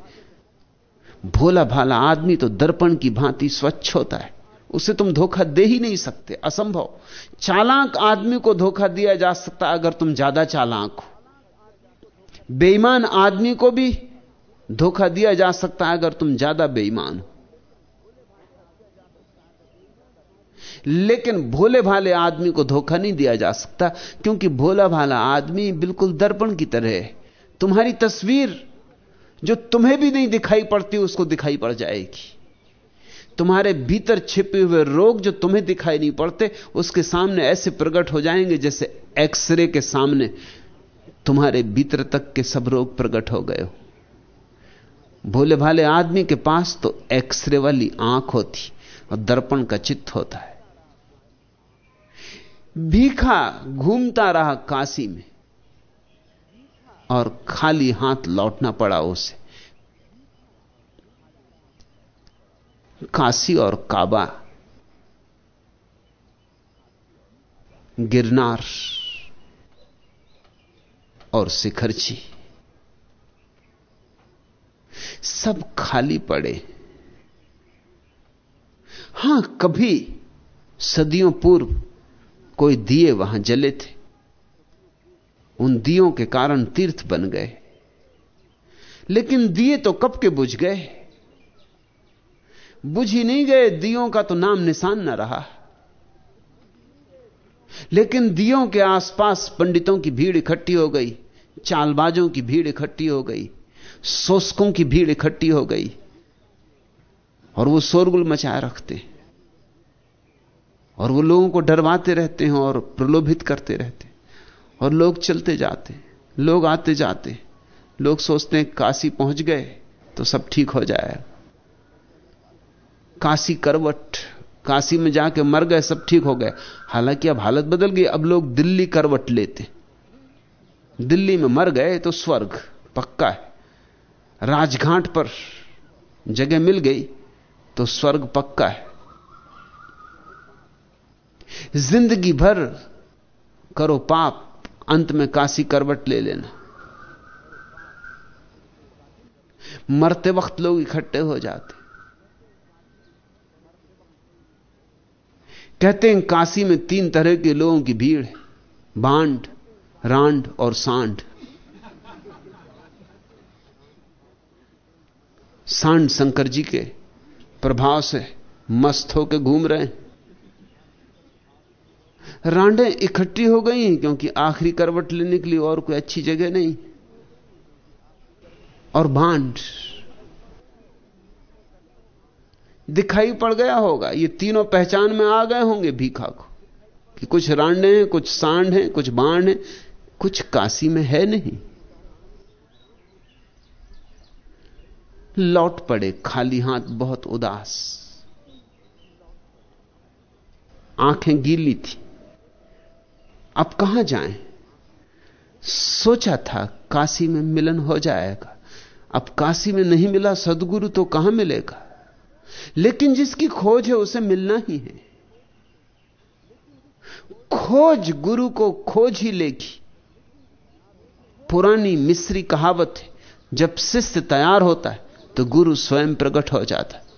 भोला भाला आदमी तो दर्पण की भांति स्वच्छ होता है। उसे तुम धोखा दे ही नहीं सकते, असंभव। चालाक आदमी को धोखा दिया जा सकता अगर तुम ज़्यादा चालाक हो। बेईमान आदमी को भी धोखा दिया जा सकता अगर तुम ज़्यादा बेईमान हो। लेकिन भोले भाले आदमी को धोखा नहीं दिया जा सकता, क्योंकि भोला भाला आदमी बिल्कुल दर्पण की तरह है। तुम्हारी तस्वीर जो तुम्हें भी नहीं दिखाई पड़ती, उसको दिखाई पड़ जाएगी। तुम्हारे भीतर छिपे हुए रोग जो तुम्हें दिखाई नहीं पड़ते, उसके सामने ऐसे प्रकट हो जाएँगे जैसे एक्सरे के सामने तुम्हारे भीतर तक के सब रोग प्रकट हो गए हो। भोले भाले आदमी के पास तो एक्सरे वाली आँख होती और दर्पण का चित्त होता है। भीखा घूमता रहा काशी में। और खाली हाथ लौटना पड़ा उसे। काशी और काबा गिरनार और शिखरची सब खाली पड़े। हाँ, कभी सदियों पूर्व कोई दिए वहाँ जले थे। उन दियों के कारण तीर्थ बन गए। लेकिन दिए तो कब के बुझ गए? बुझ ही नहीं गए, दियों का तो नाम निशान न रहा। लेकिन दियों के आसपास पंडितों की भीड़ इकट्ठी हो गई, चालबाजों की भीड़ इकट्ठी हो गई, शोषकों की भीड़ इकट्ठी हो गई, और वो शोरगुल मचाए रखते हैं, और वो लोगों को डरवाते रहते हैं और प्रलोभित करते रहते हैं। और लोग चलते जाते, लोग आते जाते, लोग सोचते हैं काशी पहुँच गए तो सब ठीक हो जाएगा काशी करवट, काशी में जाके मर गए, सब ठीक हो गए। हालाँकि अब हालत बदल गई, अब लोग दिल्ली करवट लेते। दिल्ली में मर गए तो स्वर्ग पक्का है। राजघाट पर जगह मिल गई तो स्वर्ग पक्का है। ज़िंदगी भर करो पाप अंत में काशी करवट ले लेना। मरते वक्त लोग इकट्ठे हो जाते। कहते हैं काशी में तीन तरह के लोगों की भीड़ है। बांड, रांड और सांड। सांड शंकर जी के प्रभाव से मस्त होकर घूम रहे हैं। रांडे इकट्ठी हो गई हैं क्योंकि आखिरी करवट लेने के लिए और कोई अच्छी जगह नहीं। और भांड। दिखाई पड़ गया होगा, ये तीनों पहचान में आ गए होंगे भीखा को, कि कुछ रांडे हैं, कुछ सांड हैं, कुछ बाण हैं, कुछ काशी में है नहीं। लौट पड़े, खाली हाथ बहुत उदास। आँखें गीली थी। अब कहाँ जाएँ? सोचा था काशी में मिलन हो जाएगा। अब काशी में नहीं मिला सदगुरु तो कहाँ मिलेगा? लेकिन जिसकी खोज है उसे मिलना ही है। खोज गुरु को खोज ही लेगी। पुरानी मिस्री कहावत है, जब शिष्य तैयार होता है तो गुरु स्वयं प्रकट हो जाता है।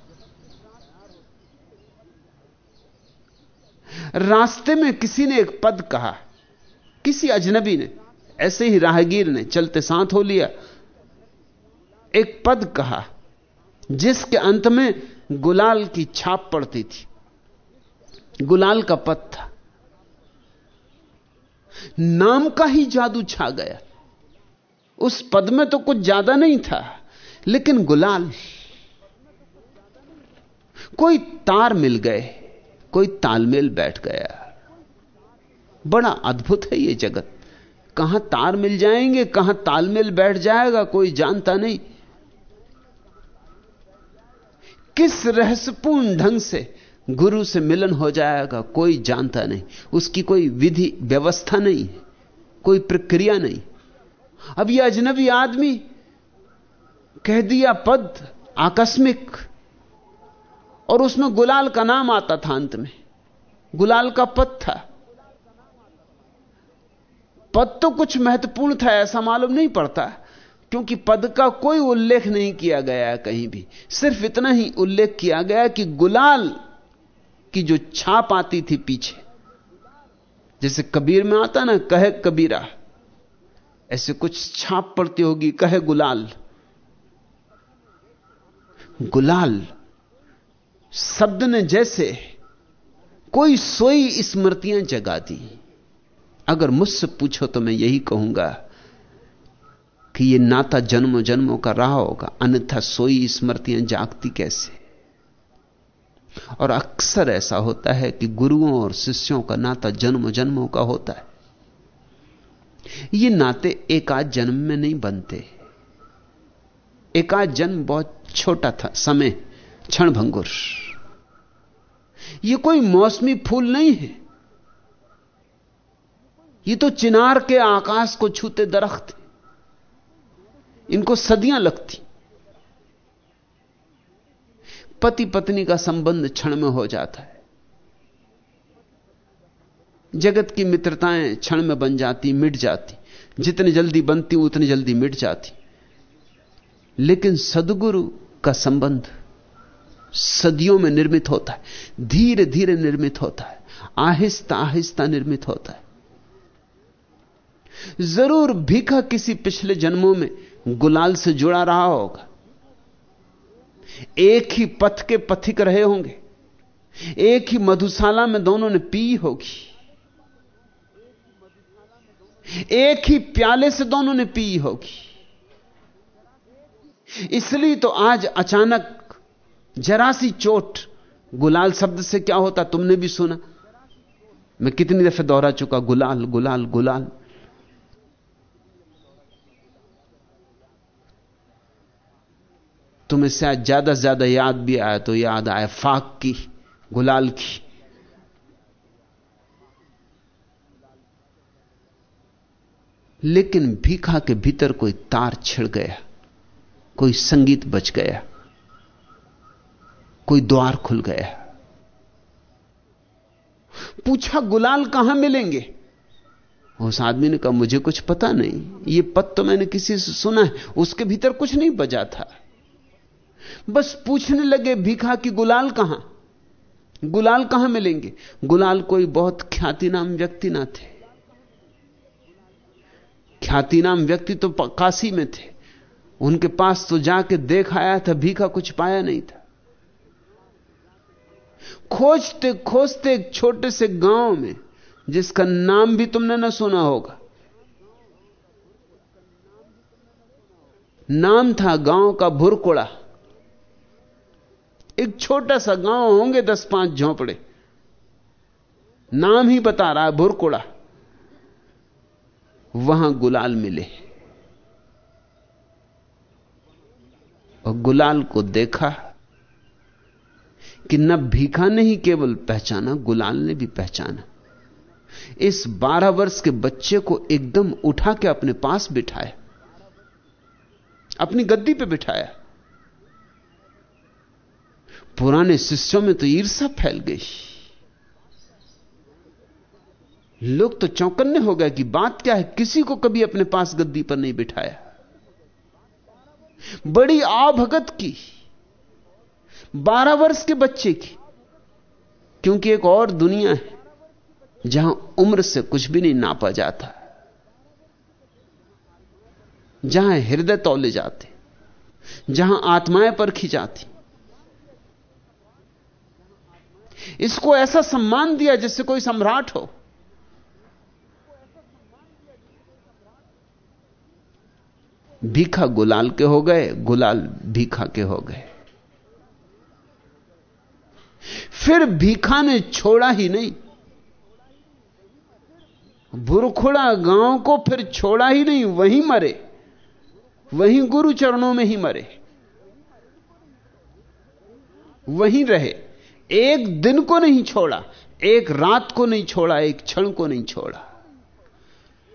रास्ते में किसी ने एक पद कहा, किसी अजनबी ने, ऐसे ही राहगीर ने चलते साथ हो लिया, एक पद कहा, जिसके अंत में गुलाल की छाप पड़ती थी। गुलाल का पद था। नाम का ही जादू छा गया। उस पद में तो कुछ ज़्यादा नहीं था, लेकिन गुलाल। कोई तार मिल गए। कोई तालमेल बैठ गया। बड़ा अद्भुत है यह जगत। कहाँ तार मिल जाएँगे, कहाँ तालमेल बैठ जाएगा, कोई जानता नहीं। किस रहस्यपूर्ण ढंग से गुरु से मिलन हो जाएगा, कोई जानता नहीं। उसकी कोई विधि व्यवस्था नहीं कोई प्रक्रिया नहीं। अब यह अजनबी आदमी कह दिया पद, आकस्मिक। और उसमें गुलाल का नाम आता था अंत में। गुलाल का पद था। पद तो कुछ महत्वपूर्ण था, ऐसा मालूम नहीं पड़ता, क्योंकि पद का कोई उल्लेख नहीं किया गया कहीं भी। सिर्फ़ इतना ही उल्लेख किया गया कि गुलाल की जो छाप आती थी पीछे, जैसे कबीर में आता ना, कहे कबीरा, ऐसे कुछ छाप पड़ती होगी, कहे गुलाल। गुलाल शब्द ने जैसे कोई सोई स्मृतियाँ जगा दी। अगर मुझसे पूछो तो मैं यही कहूँगा कि यह नाता जन्मों जन्मों का रहा होगा, अन्यथा सोई स्मृतियाँ जागती कैसे? और अक्सर ऐसा होता है कि गुरुओं और शिष्यों का नाता जन्म जन्मों का होता है। ये नाते एक आध जन्म में नहीं बनते। एक आध जन्म बहुत छोटा था, समय। क्षण भंगुर। ये कोई मौसमी फूल नहीं है। ये तो चिनार के आकाश को छूते दरख्त इनको सदियाँ लगती। पति पत्नी का संबंध क्षण में हो जाता है। जगत की मित्रताएँ क्षण में बन जाती, मिट जाती। जितनी जल्दी बनती, उतनी जल्दी मिट जाती। लेकिन सदगुरु का संबंध सदियों में निर्मित होता है। धीरे धीरे निर्मित होता है। आहिस्ता आहिस्ता निर्मित होता है। ज़रूर भीखा किसी पिछले जन्मों में गुलाल से जुड़ा रहा होगा। एक ही पथ के पथिक रहे होंगे। एक ही मधुशाला में दोनों ने पी होगी। एक ही प्याले से दोनों ने पी होगी। इसलिए तो आज अचानक जरा सी चोट, गुलाल शब्द से क्या होता तुमने भी सुना? मैं कितनी दफे दोहरा चुका, गुलाल गुलाल गुलाल। तुम्हें शायद ज़्यादा से ज़्यादा याद भी आया तो याद आया, फाक की, गुलाल की। लेकिन भीखा के भीतर कोई तार छिड़ गया, कोई संगीत बच गया। कोई द्वार खुल गया पूछा, गुलाल कहाँ मिलेंगे? उस आदमी ने कहा, मुझे कुछ पता नहीं। ये पद तो मैंने किसी से सुना है, उसके भीतर कुछ नहीं बजा था। बस पूछने लगे, भीखा कि गुलाल कहाँ? गुलाल कहाँ मिलेंगे? गुलाल कोई बहुत ख्याति नाम व्यक्ति ना थे। ख्याति नाम व्यक्ति तो काशी में थे। उनके पास तो जाके देख आया था, भीखा कुछ पाया नहीं था। खोजते खोजते एक छोटे से गाँव में, जिसका नाम भी तुमने ना सुना होगा। नाम था गाँव का भुरकुड़ा। एक छोटा सा गाँव होंगे दस पाँच झोंपड़े। नाम ही बता रहा है भुरकुड़ा। वहाँ गुलाल मिले। और गुलाल को देखा कि न भीखा ने ही केवल पहचाना, गुलाल ने भी पहचाना। इस बारह वर्ष के बच्चे को एकदम उठा के अपने पास बिठाया। अपनी गद्दी पे बिठाया। पुराने शिष्यों में तो ईर्षा फैल गई। लोग तो चौकन्ने हो गए कि बात क्या है, किसी को कभी अपने पास गद्दी पर नहीं बिठाया। बड़ी आवभगत की। बारह वर्ष के बच्चे की। क्योंकि एक और दुनिया है, जहाँ उम्र से कुछ भी नहीं नापा जाता। जहाँ हृदय तौले जाते, जहाँ आत्माएँ परखी जाती। इसको ऐसा सम्मान दिया जैसे कोई सम्राट हो। भीखा गुलाल के हो गए, गुलाल भीखा के हो गए। फिर भीखा ने छोड़ा ही नहीं। बुरखुड़ा गाँव को फिर छोड़ा ही नहीं, वहीं मरे। वहीं गुरु चरणों में ही मरे। वहीं रहे। एक दिन को नहीं छोड़ा, एक रात को नहीं छोड़ा, एक क्षण को नहीं छोड़ा।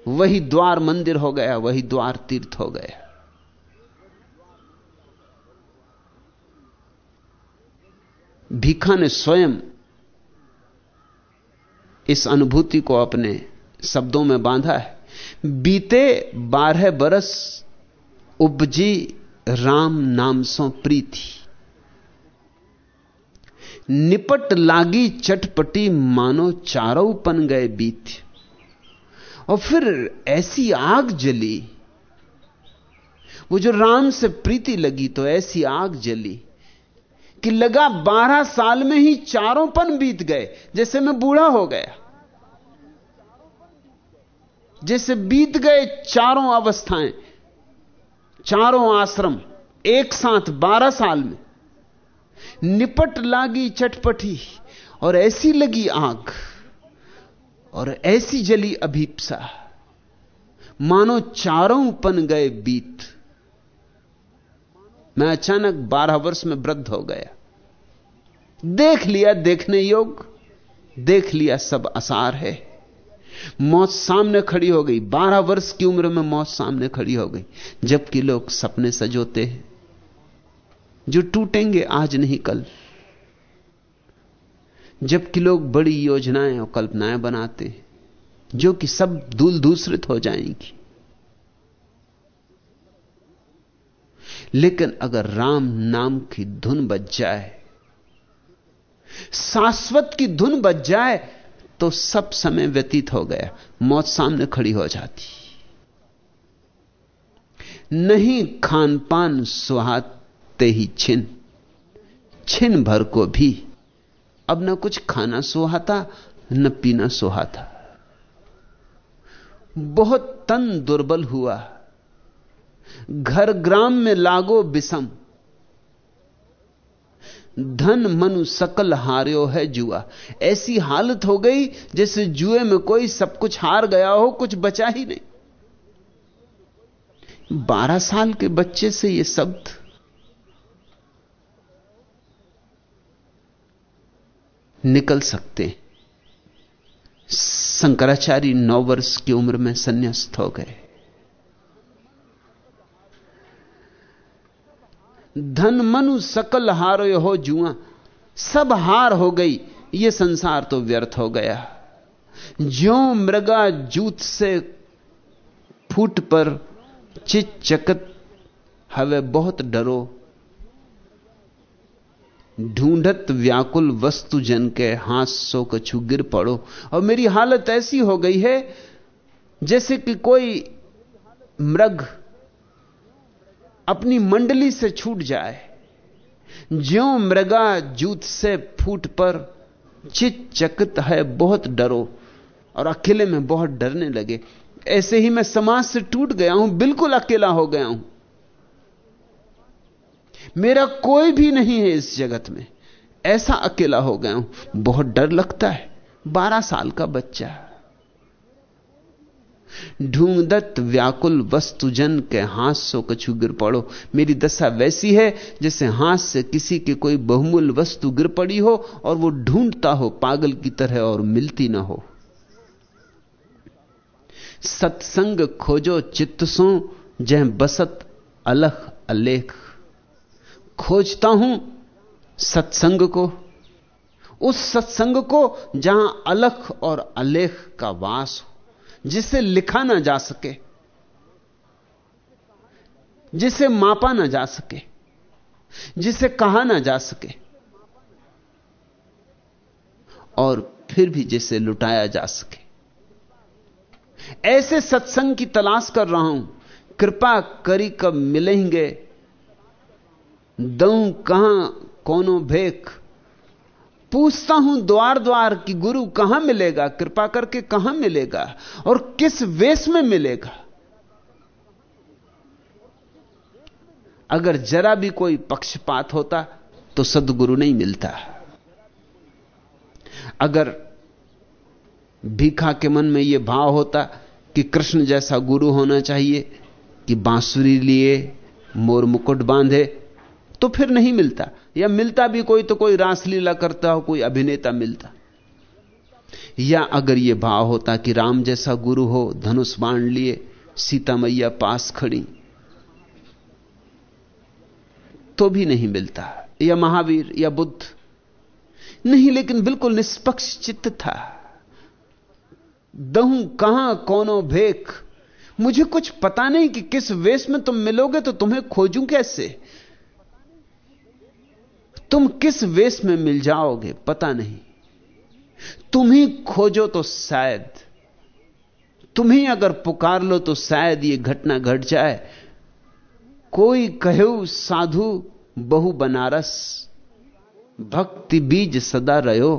वही द्वार मंदिर हो गया, वही द्वार तीर्थ हो गया। भीखा ने स्वयं इस अनुभूति को अपने शब्दों में बांधा है। बीते बारह बरस उपजी राम नाम सो प्रीति। निपट लागी चटपटी मानो चारों पन गए बीत। और फिर ऐसी आग जली। वो जो राम से प्रीति लगी तो ऐसी आग जली। कि लगा बारह साल में ही चारों पन बीत गए, जैसे मैं बूढ़ा हो गया। जैसे बीत गए चारों अवस्थाएँ, चारों आश्रम, एक साथ बारह साल में। निपट लागी चटपटी, और ऐसी लगी आग, और ऐसी जली अभीपसा। मानो चारों पन गए बीत। मैं अचानक बारह वर्ष में वृद्ध हो गया। देख लिया देखने योग, देख लिया सब आसार है। मौत सामने खड़ी हो गई। बारह वर्ष की उम्र में मौत सामने खड़ी हो गई। जबकि लोग सपने सजोते हैं। जो टूटेंगे आज नहीं कल। जबकि लोग बड़ी योजनाएँ और कल्पनाएँ बनाते हैं, जो कि सब दूल दूसरित हो जाएँगी। लेकिन अगर राम नाम की धुन बज जाए शाश्वत की धुन बज जाए तो सब समय व्यतीत हो गया। मौत सामने खड़ी हो जाती। नहीं खान पान सुहाते ही छिन। छिन भर को भी। अब न कुछ खाना सुहाता, न पीना सुहाता। बहुत तन दुर्बल हुआ। घर ग्राम में लागो बिसम। धन मनु सकल हार्यो है जुआ। ऐसी हालत हो गई जैसे जुए में कोई सब कुछ हार गया हो, कुछ बचा ही नहीं। बारह साल के बच्चे से ये शब्द। निकल सकते शंकराचार्य नौ वर्ष की उम्र में संन्यास्त हो गए। धन मनु सकल हार हो जुआ। सब हार हो गई, ये संसार तो व्यर्थ हो गया। जो मृगा जूत से फूट पर चित चकत हवे बहुत डरो। ढूंढत व्याकुल वस्तु जन के हाथ सो कछु गिर पड़ो। और मेरी हालत ऐसी हो गई है, जैसे कि कोई मृग अपनी मंडली से छूट जाए। ज्यो मृगा जूत से फूट पर चित चकित है, बहुत डरो और अकेले में बहुत डरने लगे। ऐसे ही मैं समाज से टूट गया हूँ, बिल्कुल अकेला हो गया हूँ। मेरा कोई भी नहीं है इस जगत में। ऐसा अकेला हो गया हूँ, बहुत डर लगता है। बारह साल का बच्चा। ढूंढत व्याकुल वस्तुजन के हाथ सो कछु गिर पड़ो। मेरी दशा वैसी है, जैसे हाथ से किसी के कोई बहुमूल्य वस्तु गिर पड़ी हो और वो ढूंढता हो, पागल की तरह और मिलती ना हो। सत्संग खोजो, चित्त सो, जह बसत अलख अलेख। खोजता हूँ सत्संग को, उस सत्संग को जहाँ अलख और अलेख का वास हो। जिसे लिखा ना जा सके, जिसे मापा ना जा सके, जिसे कहा ना जा सके, और फिर भी जिसे लुटाया जा सके। ऐसे सत्संग की तलाश कर रहा हूँ। कृपा करी कब मिलेंगे, दऊ कहाँ, कोनो भेख पूछता हूँ द्वार द्वार की गुरु कहाँ मिलेगा? कृपा करके कहाँ मिलेगा? और किस वेश में मिलेगा? अगर जरा भी कोई पक्षपात होता तो सदगुरु नहीं मिलता। अगर भीखा के मन में यह भाव होता कि कृष्ण जैसा गुरु होना चाहिए, कि बांसुरी लिए, मोर मुकुट बांधे तो फिर नहीं मिलता। या मिलता भी कोई तो कोई रासलीला करता हो, कोई अभिनेता मिलता। या अगर यह भाव होता कि राम जैसा गुरु हो, धनुष बाण लिए, सीता मैया पास खड़ी तो भी नहीं मिलता। या महावीर, या बुद्ध, नहीं, लेकिन बिल्कुल निष्पक्ष चित्त था। दहू कहाँ, कोनो भेख? मुझे कुछ पता नहीं कि किस वेश में तुम मिलोगे तो तुम्हें खोजूं कैसे? तुम किस वेश में मिल जाओगे, पता नहीं। तुम ही खोजो तो शायद, तुम ही अगर पुकार लो तो शायद यह घटना घट जाए। कोई कहे, साधु बहु बनारस, भक्ति बीज सदा रहो।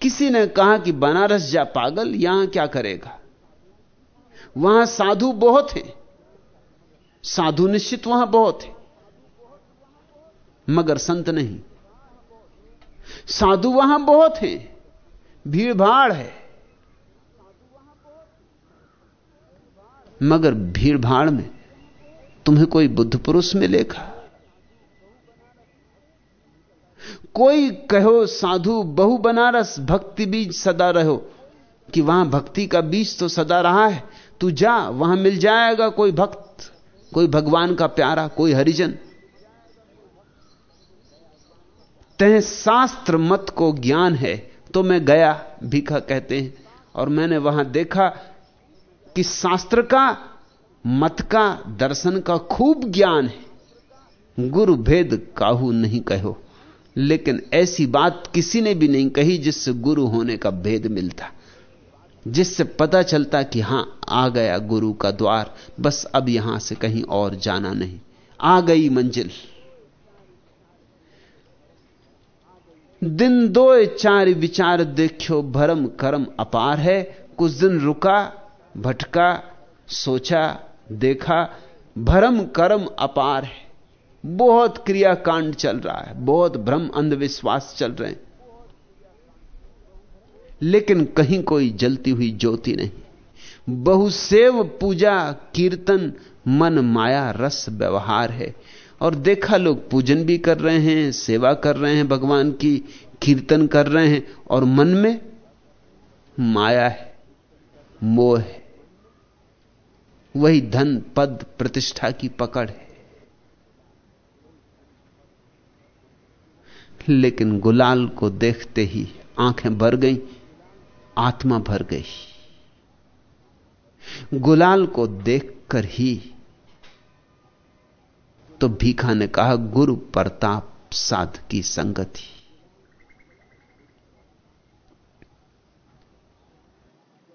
किसी ने कहा कि बनारस जा पागल, यहाँ क्या करेगा? वहाँ साधु बहुत हैं। साधु निश्चित वहाँ बहुत है। मगर संत नहीं। साधु वहाँ बहुत हैं भीड़ भाड़ है। मगर भीड़ भाड़ में तुम्हें कोई बुद्ध पुरुष मिलेगा। कोई कहो, साधु बहु बनारस, भक्ति बीज सदा रहो। कि वहाँ भक्ति का बीज तो सदा रहा है, तू जा, वहाँ मिल जाएगा कोई भक्त, कोई भगवान का प्यारा, कोई हरिजन। तह शास्त्र मत को ज्ञान है। तो मैं गया भीखा कहते हैं, और मैंने वहाँ देखा कि शास्त्र का, मत का, दर्शन का खूब ज्ञान है। गुरु भेद काहू नहीं कहो। लेकिन ऐसी बात किसी ने भी नहीं कही जिससे गुरु होने का भेद मिलता। जिससे पता चलता कि हाँ, आ गया गुरु का द्वार, बस अब यहाँ से कहीं और जाना नहीं। आ गई मंजिल। दिन दो चार विचार देखो भरम कर्म अपार है। कुछ दिन रुका, भटका, सोचा, देखा, भरम कर्म अपार है। बहुत क्रियाकांड चल रहा है, बहुत भ्रम, अंधविश्वास चल रहे हैं। लेकिन कहीं कोई जलती हुई ज्योति नहीं। बहुसेव पूजा, कीर्तन, मन माया, रस व्यवहार है। और देखा लोग पूजन भी कर रहे हैं, सेवा कर रहे हैं भगवान की, कीर्तन कर रहे हैं और मन में माया है, मोह है। वही धन, पद, प्रतिष्ठा की पकड़ है। लेकिन गुलाल को देखते ही आँखें भर गईं, आत्मा भर गई। गुलाल को देखकर ही तो भीखा ने कहा, गुरु प्रताप साध की संगति।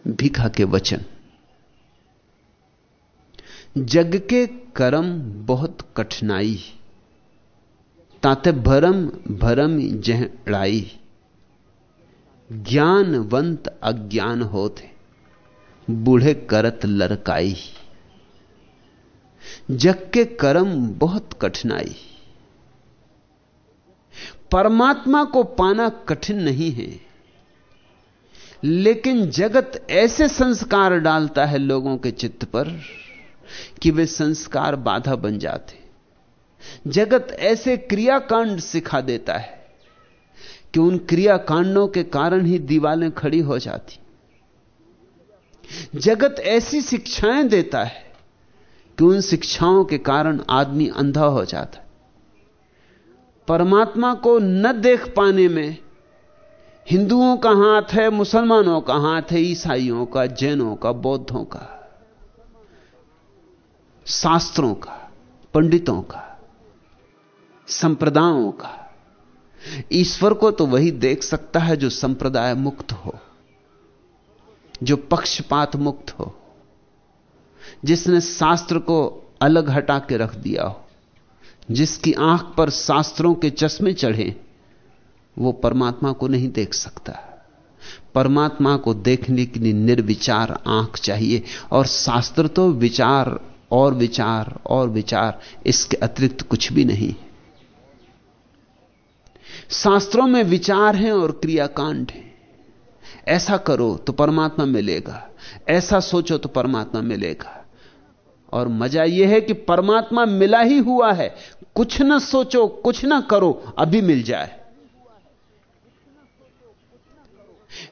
भीखा के वचन। जग के कर्म बहुत कठिनाई, ताते भरम भरम जह लाई ज्ञानवंत अज्ञान होते बूढ़े करत लरकाई। जग के कर्म बहुत कठिनाई। परमात्मा को पाना कठिन नहीं है। लेकिन जगत ऐसे संस्कार डालता है लोगों के चित्त पर कि वे संस्कार बाधा बन जाते जगत ऐसे क्रियाकांड सिखा देता है कि उन क्रियाकांडों के कारण ही दीवालें खड़ी हो जाती। जगत ऐसी शिक्षाएँ देता है कि उन शिक्षाओं के कारण आदमी अंधा हो जाता है। परमात्मा को न देख पाने में हिंदुओं का हाथ है, मुसलमानों का हाथ है, ईसाइयों का, जैनों का, बौद्धों का, शास्त्रों का, पंडितों का, संप्रदायों का। ईश्वर को तो वही देख सकता है जो संप्रदाय मुक्त हो, जो पक्षपात मुक्त हो। जिसने शास्त्र को अलग हटा के रख दिया हो, जिसकी आँख पर शास्त्रों के चश्मे चढ़े, वो परमात्मा को नहीं देख सकता। परमात्मा को देखने के लिए निर्विचार आँख चाहिए, और शास्त्र तो विचार और विचार और विचार, इसके अतिरिक्त कुछ भी नहीं। शास्त्रों में विचार हैं और क्रियाकांड है। ऐसा करो तो परमात्मा मिलेगा, ऐसा सोचो तो परमात्मा मिलेगा। और मज़ा यह है कि परमात्मा मिला ही हुआ है। कुछ ना सोचो, कुछ ना करो, अभी मिल जाए।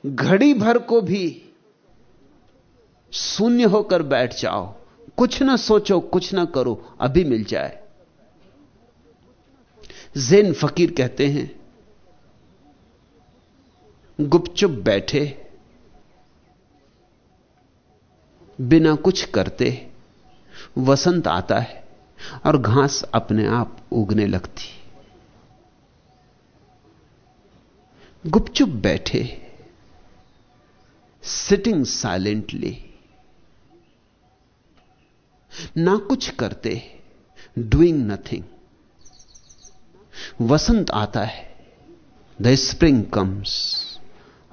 घड़ी भर को भी शून्य होकर बैठ जाओ। कुछ ना सोचो, कुछ ना करो, अभी मिल जाए। जैन फकीर कहते हैं, गुपचुप बैठे, बिना कुछ करते। वसंत आता है और घास अपने आप उगने लगती गुपचुप बैठे सिटिंग साइलेंटली ना कुछ करते डूइंग नथिंग वसंत आता है द स्प्रिंग कम्स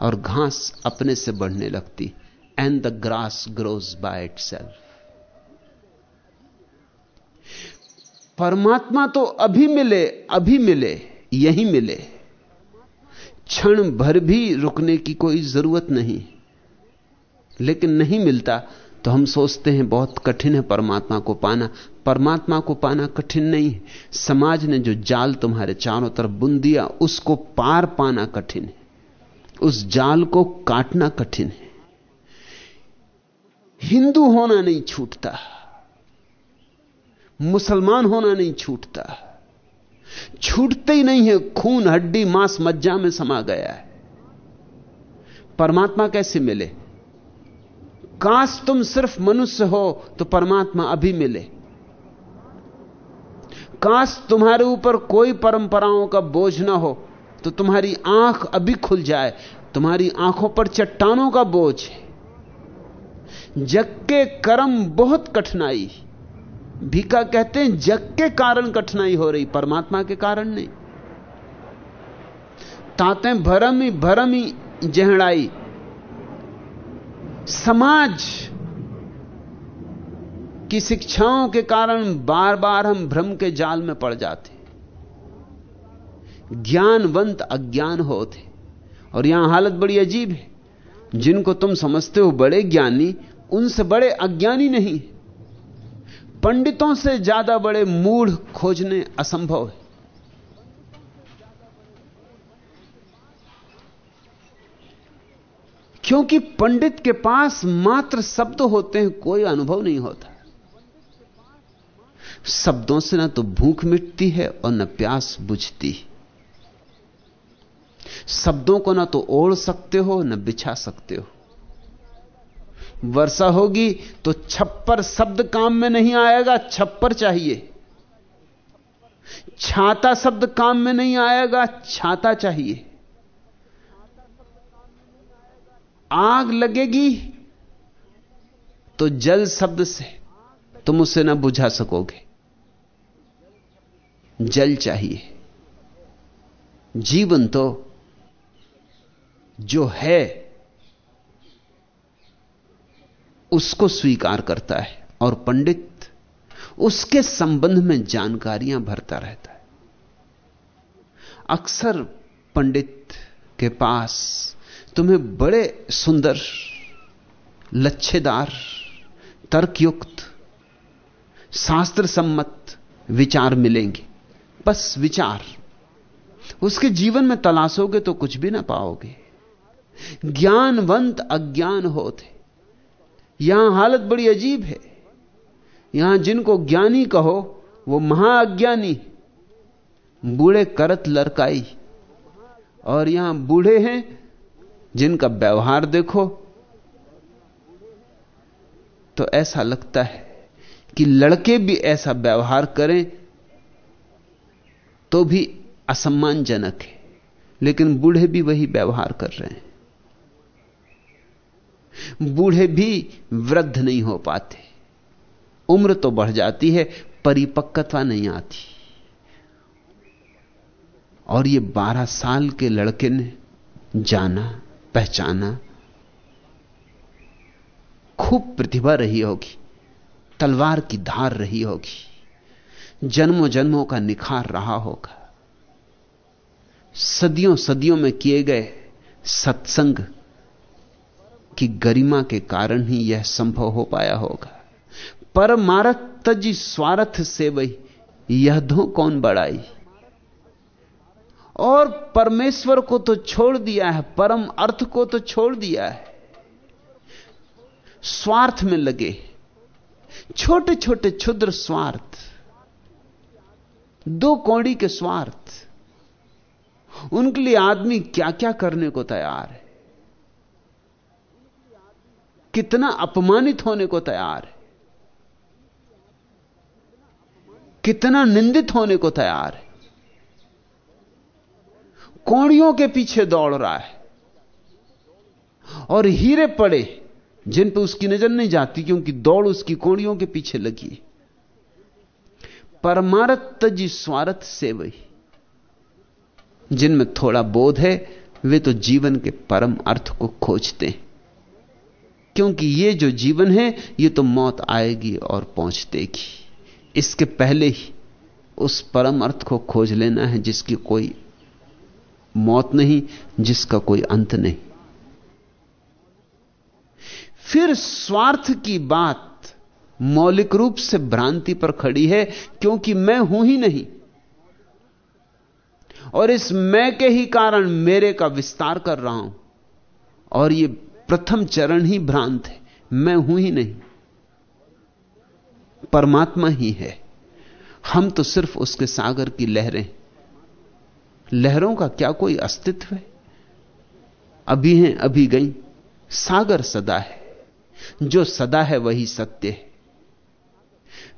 और घास अपने से बढ़ने लगती and the grass grows by itself परमात्मा तो अभी मिले अभी मिले, यही मिले। क्षण भर भी रुकने की कोई ज़रूरत नहीं। लेकिन नहीं मिलता तो हम सोचते हैं, बहुत कठिन है परमात्मा को पाना। परमात्मा को पाना कठिन नहीं। है समाज ने जो जाल तुम्हारे चारों तरफ़ बुन दिया, उसको पार पाना कठिन है। उस जाल को काटना कठिन है। हिंदू होना नहीं छूटता। मुसलमान होना नहीं छूटता। छूटते ही नहीं है, खून, हड्डी, मांस, मज्जा में समा गया है। परमात्मा कैसे मिले? काश तुम सिर्फ़ मनुष्य हो तो परमात्मा अभी मिले। काश तुम्हारे ऊपर कोई परंपराओं का बोझ ना हो तो तुम्हारी आँख अभी खुल जाए। तुम्हारी आँखों पर चट्टानों का बोझ है। जग के कर्म बहुत कठिनाई भीका कहते हैं, जग के कारण कठिनाई हो रही, परमात्मा के कारण नहीं। ताते भरम ही भरम ही जहड़ाई। समाज की शिक्षाओं के कारण बार बार हम भ्रम के जाल में पड़ जाते। ज्ञानवंत अज्ञान होते। और यहाँ हालत बड़ी अजीब है। जिनको तुम समझते हो बड़े ज्ञानी, उनसे बड़े अज्ञानी नहीं पंडितों से ज़्यादा बड़े मूढ़ खोजने असंभव है। क्योंकि पंडित के पास मात्र शब्द होते हैं, कोई अनुभव नहीं होता। शब्दों से ना तो भूख मिटती है और न प्यास बुझती। शब्दों को ना तो ओढ़ सकते हो, न बिछा सकते हो। वर्षा होगी तो छप्पर शब्द काम में नहीं आएगा, छप्पर चाहिए। छाता शब्द काम में नहीं आएगा, छाता चाहिए। आग लगेगी तो जल शब्द से तुम उसे ना बुझा सकोगे। जल चाहिए। जीवन तो जो है उसको स्वीकार करता है और पंडित उसके संबंध में जानकारियाँ भरता रहता है। अक्सर पंडित के पास तुम्हें बड़े सुंदर, लच्छेदार, तर्कयुक्त शास्त्र सम्मत विचार मिलेंगे। बस विचार। उसके जीवन में तलाशोगे तो कुछ भी ना पाओगे। ज्ञानवंत अज्ञान होते। यहाँ हालत बड़ी अजीब है। यहाँ जिनको ज्ञानी कहो, वो महाअज्ञानी। बूढ़े करत लड़काई और यहाँ बूढ़े हैं, जिनका व्यवहार देखो। तो ऐसा लगता है कि लड़के भी ऐसा व्यवहार करें तो भी असम्मानजनक है। लेकिन बूढ़े भी वही व्यवहार कर रहे हैं। बूढ़े भी वृद्ध नहीं हो पाते। उम्र तो बढ़ जाती है, परिपक्वता नहीं आती। और ये बारह साल के लड़के ने जाना, पहचाना, खूब प्रतिभा रही होगी, तलवार की धार रही होगी जन्मों जन्मों का निखार रहा होगा। सदियों सदियों में किए गए सत्संग की गरिमा के कारण ही यह संभव हो पाया होगा। परमारथ तजी स्वार्थ से वही यह धो कौन बढ़ाई और परमेश्वर को तो छोड़ दिया है, परम अर्थ को तो छोड़ दिया है। स्वार्थ में लगे छोटे छोटे क्षुद्र स्वार्थ, दो कौड़ी के स्वार्थ। उनके लिए आदमी क्या क्या करने को तैयार है? कितना अपमानित होने को तैयार है। कितना निंदित होने को तैयार है। कौड़ियों के पीछे दौड़ रहा है। और हीरे पड़े, जिन पर उसकी नज़र नहीं जाती, क्योंकि दौड़ उसकी कौड़ियों के पीछे लगी परमारथ तजी स्वार्थ से वही जिनमें थोड़ा बोध है, वे तो जीवन के परम अर्थ को खोजते हैं। क्योंकि ये जो जीवन है, ये तो मौत आएगी और पहुँच देगी। इसके पहले ही उस परम अर्थ को खोज लेना है जिसकी कोई मौत नहीं, जिसका कोई अंत नहीं। फिर स्वार्थ की बात मौलिक रूप से भ्रांति पर खड़ी है, क्योंकि मैं हूँ ही नहीं। और इस मैं के ही कारण मेरे का विस्तार कर रहा हूँ। और यह प्रथम चरण ही भ्रांत है। मैं हूँ ही नहीं। परमात्मा ही है। हम तो सिर्फ़ उसके सागर की लहरें। लहरों का क्या कोई अस्तित्व है? अभी हैं, अभी गई। सागर सदा है। जो सदा है, वही सत्य है।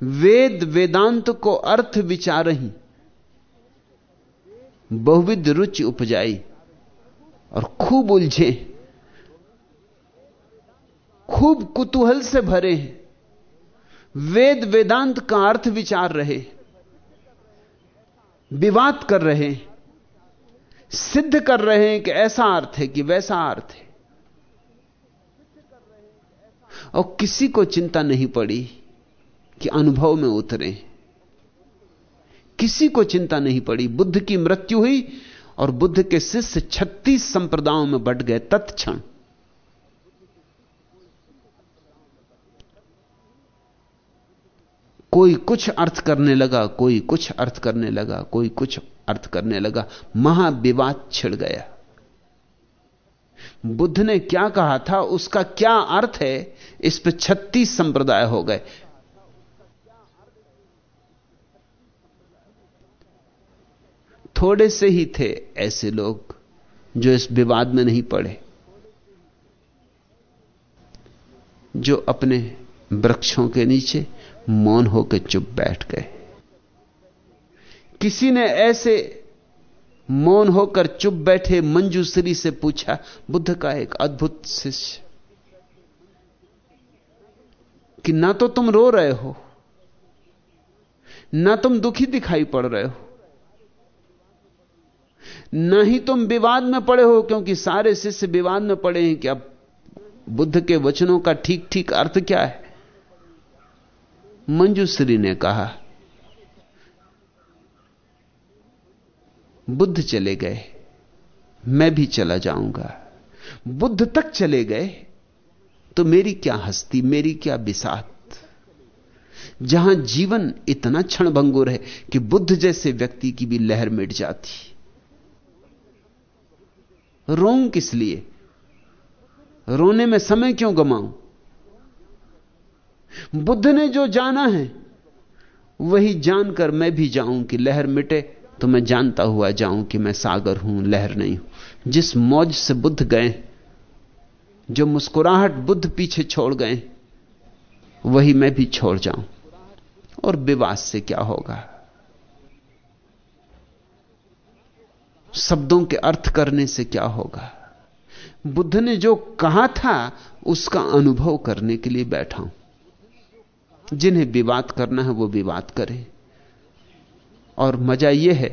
वेद वेदांत को अर्थ विचार ही बहुविध रुचि उपजाई और खूब उलझे। खूब कुतूहल से भरे हैं। वेद वेदांत का अर्थ विचार रहे विवाद कर रहे सिद्ध कर रहे हैं कि ऐसा अर्थ है कि वैसा अर्थ है। और किसी को चिंता नहीं पड़ी कि अनुभव में उतरे। किसी को चिंता नहीं पड़ी। बुद्ध की मृत्यु हुई और बुद्ध के शिष्य छत्तीस संप्रदायों में बट गए तत्क्षण। कोई कुछ अर्थ करने लगा, कोई कुछ अर्थ करने लगा, कोई कुछ अर्थ करने लगा, महाविवाद छिड़ गया। बुद्ध ने क्या कहा था, उसका क्या अर्थ है, इस पर छत्तीस संप्रदाय हो गए। थोड़े से ही थे ऐसे लोग जो इस विवाद में नहीं पड़े, जो अपने वृक्षों के नीचे मौन होकर चुप बैठ गए। किसी ने ऐसे मौन होकर चुप बैठे मंजूश्री से पूछा, बुद्ध का एक अद्भुत शिष्य, कि ना तो तुम रो रहे हो, ना तुम दुखी दिखाई पड़ रहे हो, ना ही तुम विवाद में पड़े हो, क्योंकि सारे शिष्य विवाद में पड़े हैं कि अब बुद्ध के वचनों का ठीक ठीक अर्थ क्या है? मंजूश्री ने कहा, बुद्ध चले गए, मैं भी चला जाऊँगा। बुद्ध तक चले गए तो मेरी क्या हस्ती, मेरी क्या बिसात? जहाँ जीवन इतना क्षण भंगुर है कि बुद्ध जैसे व्यक्ति की भी लहर मिट जाती। रोंग किस लिए? रोने में समय क्यों गमाऊं? बुद्ध ने जो जाना है, वही जानकर मैं भी जाऊँ कि लहर मिटे तो मैं जानता हुआ जाऊँ कि मैं सागर हूँ, लहर नहीं हूँ। जिस मौज से बुद्ध गए, जो मुस्कुराहट बुद्ध पीछे छोड़ गए, वही मैं भी छोड़ जाऊँ। और विवाद से क्या होगा? शब्दों के अर्थ करने से क्या होगा? बुद्ध ने जो कहा था, उसका अनुभव करने के लिए बैठा हूँ। जिन्हें विवाद करना है वो विवाद करें। और मज़ा यह है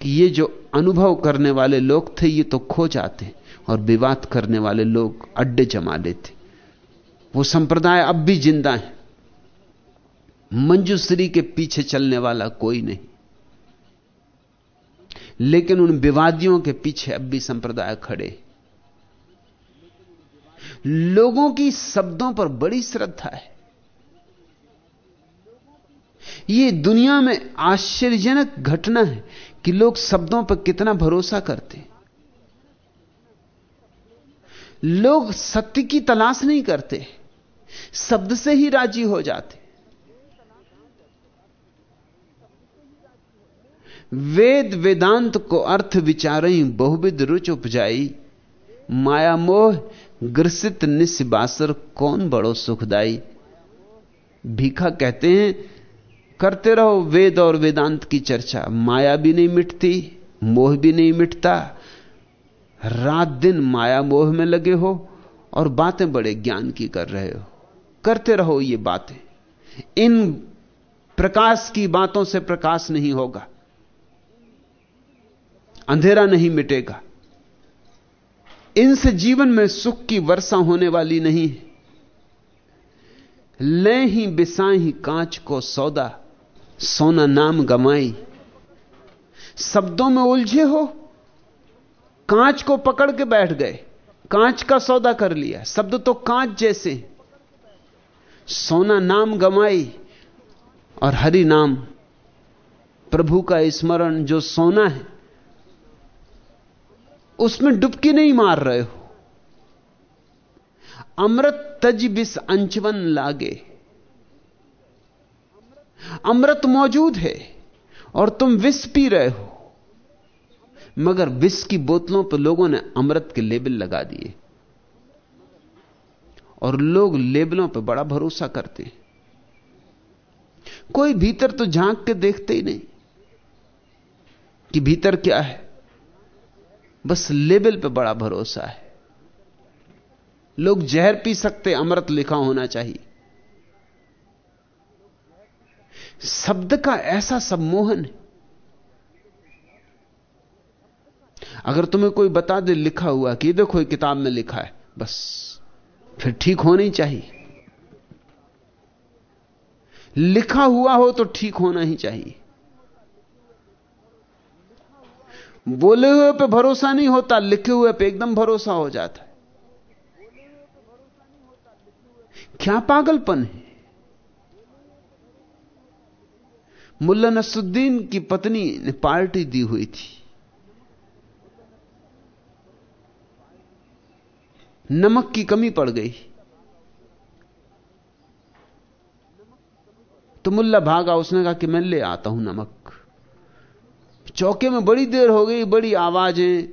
कि ये जो अनुभव करने वाले लोग थे, ये तो खो जाते और विवाद करने वाले लोग अड्डे जमा लेते वो संप्रदाय अब भी ज़िंदा है। मंजूश्री के पीछे चलने वाला कोई नहीं। लेकिन उन विवादियों के पीछे अब भी संप्रदाय खड़े लोगों की शब्दों पर बड़ी श्रद्धा है। यह दुनिया में आश्चर्यजनक घटना है कि लोग शब्दों पर कितना भरोसा करते लोग सत्य की तलाश नहीं करते, शब्द से ही राज़ी हो जाते। वेद वेदांत को अर्थ विचारई बहुविध रुच उपजाई, माया मोह ग्रसित निस्बासर कौन बड़ो सुखदाई भीखा कहते हैं करते रहो वेद और वेदांत की चर्चा। माया भी नहीं मिटती, मोह भी नहीं मिटता। रात दिन माया मोह में लगे हो और बातें बड़े ज्ञान की कर रहे हो। करते रहो ये बातें। इन प्रकाश की बातों से प्रकाश नहीं होगा। अंधेरा नहीं मिटेगा। इनसे जीवन में सुख की वर्षा होने वाली नहीं है। ले ही बिसाही कांच को सौदा। सोना नाम गमाई। शब्दों में उलझे हो, कांच को पकड़ के बैठ गए, कांच का सौदा कर लिया, शब्द तो कांच जैसे। सोना नाम गमाई और हरि नाम। प्रभु का स्मरण जो सोना है, उसमें डुबकी नहीं मार रहे हो। अमृत तज बिस अंचवन लागे। अमृत मौजूद है और तुम विष पी रहे हो। मगर विष की बोतलों पर लोगों ने अमृत के लेबल लगा दिए। और लोग लेबलों पर बड़ा भरोसा करते हैं। कोई भीतर तो झाँक के देखते ही नहीं कि भीतर क्या है। बस लेबल पे बड़ा भरोसा है। लोग जहर पी सकते अमृत लिखा होना चाहिए। शब्द का ऐसा सम्मोहन है। अगर तुम्हें कोई बता दे, लिखा हुआ कि देखो किताब में लिखा है, बस। फिर ठीक होनी चाहिए। लिखा हुआ हो तो ठीक होना ही चाहिए। बोले हुए पे भरोसा नहीं होता, लिखे हुए पे एकदम भरोसा हो जाता है। क्या पागलपन है? मुल्ला नसुद्दीन की पत्नी ने पार्टी दी हुई थी। नमक की कमी पड़ गई। तो मुल्ला भागा, उसने कहा कि मैं ले आता हूँ नमक। चौके में बड़ी देर हो गई, बड़ी आवाज़ें,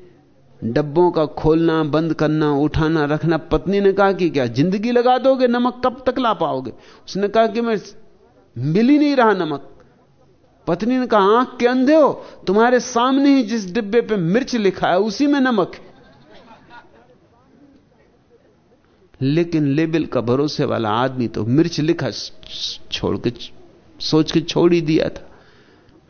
डब्बों का खोलना, बंद करना, उठाना, रखना। पत्नी ने कहा कि क्या, ज़िंदगी लगा दोगे, नमक कब तक ला पाओगे? उसने कहा कि मैं मिल ही नहीं रहा नमक। पत्नी ने कहा, आँख के अंधे हो, तुम्हारे सामने ही जिस डिब्बे पे मिर्च लिखा है, उसी में नमक है। लेकिन लेबल का भरोसे वाला आदमी तो मिर्च लिखा छोड़ के, सोच के छोड़ ही दिया था।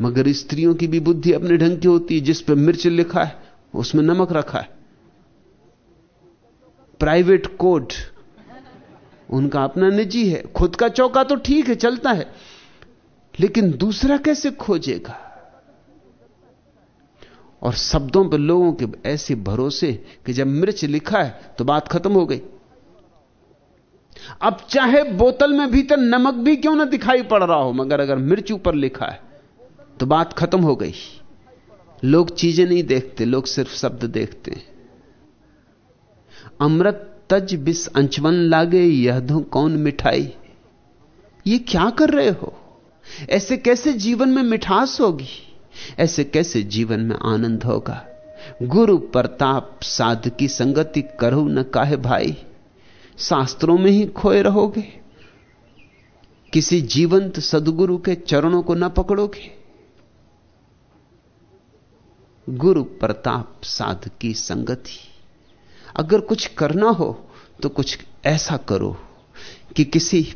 मगर स्त्रियों की भी बुद्धि अपने ढंग की होती है, जिस पर मिर्च लिखा है, उसमें नमक रखा है। प्राइवेट कोड, उनका अपना निजी है, खुद का चौका तो ठीक है, चलता है। लेकिन दूसरा कैसे खोजेगा? और शब्दों पर लोगों के ऐसे भरोसे कि जब मिर्च लिखा है तो बात खत्म हो गई। अब चाहे बोतल में भीतर नमक भी क्यों ना दिखाई पड़ रहा हो, मगर अगर मिर्च ऊपर लिखा है तो बात खत्म हो गई। लोग चीज़ें नहीं देखते, लोग सिर्फ़ शब्द देखते हैं। अमृत तज बिस अंचवन लागे, यह धो कौन मिठाई? ये क्या कर रहे हो? ऐसे कैसे जीवन में मिठास होगी? ऐसे कैसे जीवन में आनंद होगा? गुरु प्रताप साध की संगति करो न काहे भाई। शास्त्रों में ही खोए रहोगे। किसी जीवंत सदगुरु के चरणों को न पकड़ोगे। गुरु प्रताप साध की संगति। अगर कुछ करना हो तो कुछ ऐसा करो कि किसी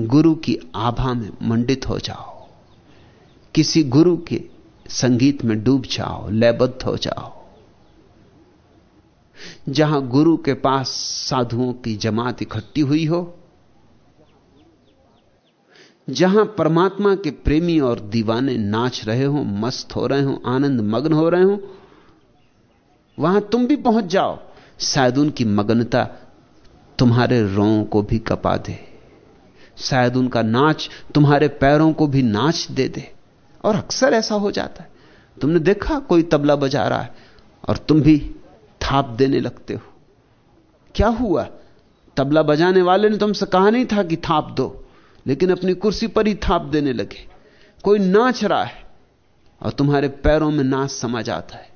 गुरु की आभा में मंडित हो जाओ। किसी गुरु के संगीत में डूब जाओ, लयबद्ध हो जाओ। जहाँ गुरु के पास साधुओं की जमात इकट्ठी हुई हो, जहाँ परमात्मा के प्रेमी और दीवाने नाच रहे हो, मस्त हो रहे हो, आनंद मग्न हो रहे हो, वहाँ तुम भी पहुँच जाओ। शायद उनकी मग्नता तुम्हारे रों को भी कपा दे। शायद उनका नाच तुम्हारे पैरों को भी नाच दे दे। और अक्सर ऐसा हो जाता है। तुमने देखा कोई तबला बजा रहा है और तुम भी थाप देने लगते हो। क्या हुआ? तबला बजाने वाले ने तुमसे कहा नहीं था कि थाप दो, लेकिन अपनी कुर्सी पर ही थाप देने लगे। कोई नाच रहा है और तुम्हारे पैरों में नाच समा जाता है।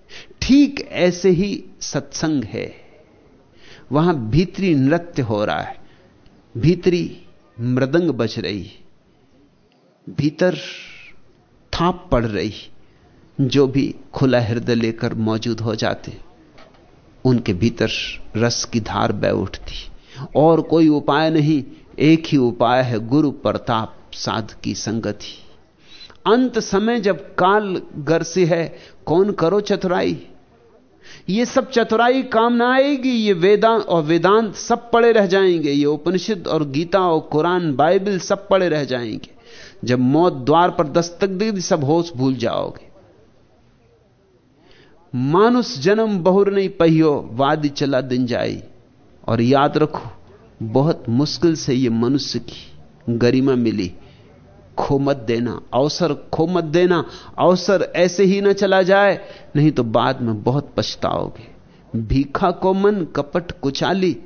ठीक ऐसे ही सत्संग है। वहाँ भीतरी नृत्य हो रहा है। भीतरी मृदंग बज रही, भीतर थाप पड़ रही, जो भी खुला हृदय लेकर मौजूद हो जाते, उनके भीतर रस की धार बह उठती। और कोई उपाय नहीं, एक ही उपाय है गुरु प्रताप साध की संगति। अंत समय जब काल गर से है, कौन करो चतुराई? ये सब चतुराई काम ना आएगी, ये वेदांत और वेदांत सब पड़े रह जाएँगे, ये उपनिषद और गीता और कुरान, बाइबल सब पड़े रह जाएँगे। जब मौत द्वार पर दस्तक देगी सब होश भूल जाओगे। मानुष जन्म बहुर नहीं, पहियो वादी चला दिन जाई और याद रखो, बहुत मुश्किल से ये मनुष्य की गरिमा मिली। खो मत देना, अवसर खो मत देना, अवसर ऐसे ही ना चला जाए, नहीं तो बाद में बहुत पछताओगे। भीखा को मन, कपट कुचाली।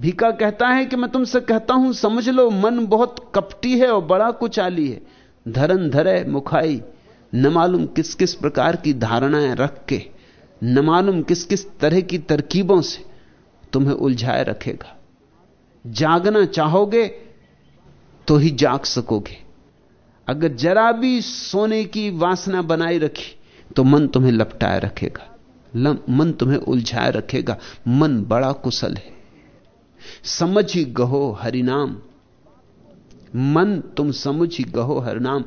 भीखा कहता है कि मैं तुमसे कहता हूँ, समझ लो, मन बहुत कपटी है और बड़ा कुचाली है। धरन धरे मुखाई, न मालूम किस किस प्रकार की धारणाएँ रख के, न मालूम किस किस तरह की तरकीबों से तुम्हें उलझाए रखेगा। जागना चाहोगे तो ही जाग सकोगे। अगर जरा भी सोने की वासना बनाई रखी तो मन तुम्हें लपटाए रखेगा। मन तुम्हें उलझाए रखेगा। मन बड़ा कुशल है। समझ ही गहो हरिनाम। मन तुम समझ ही गहो हरिनाम।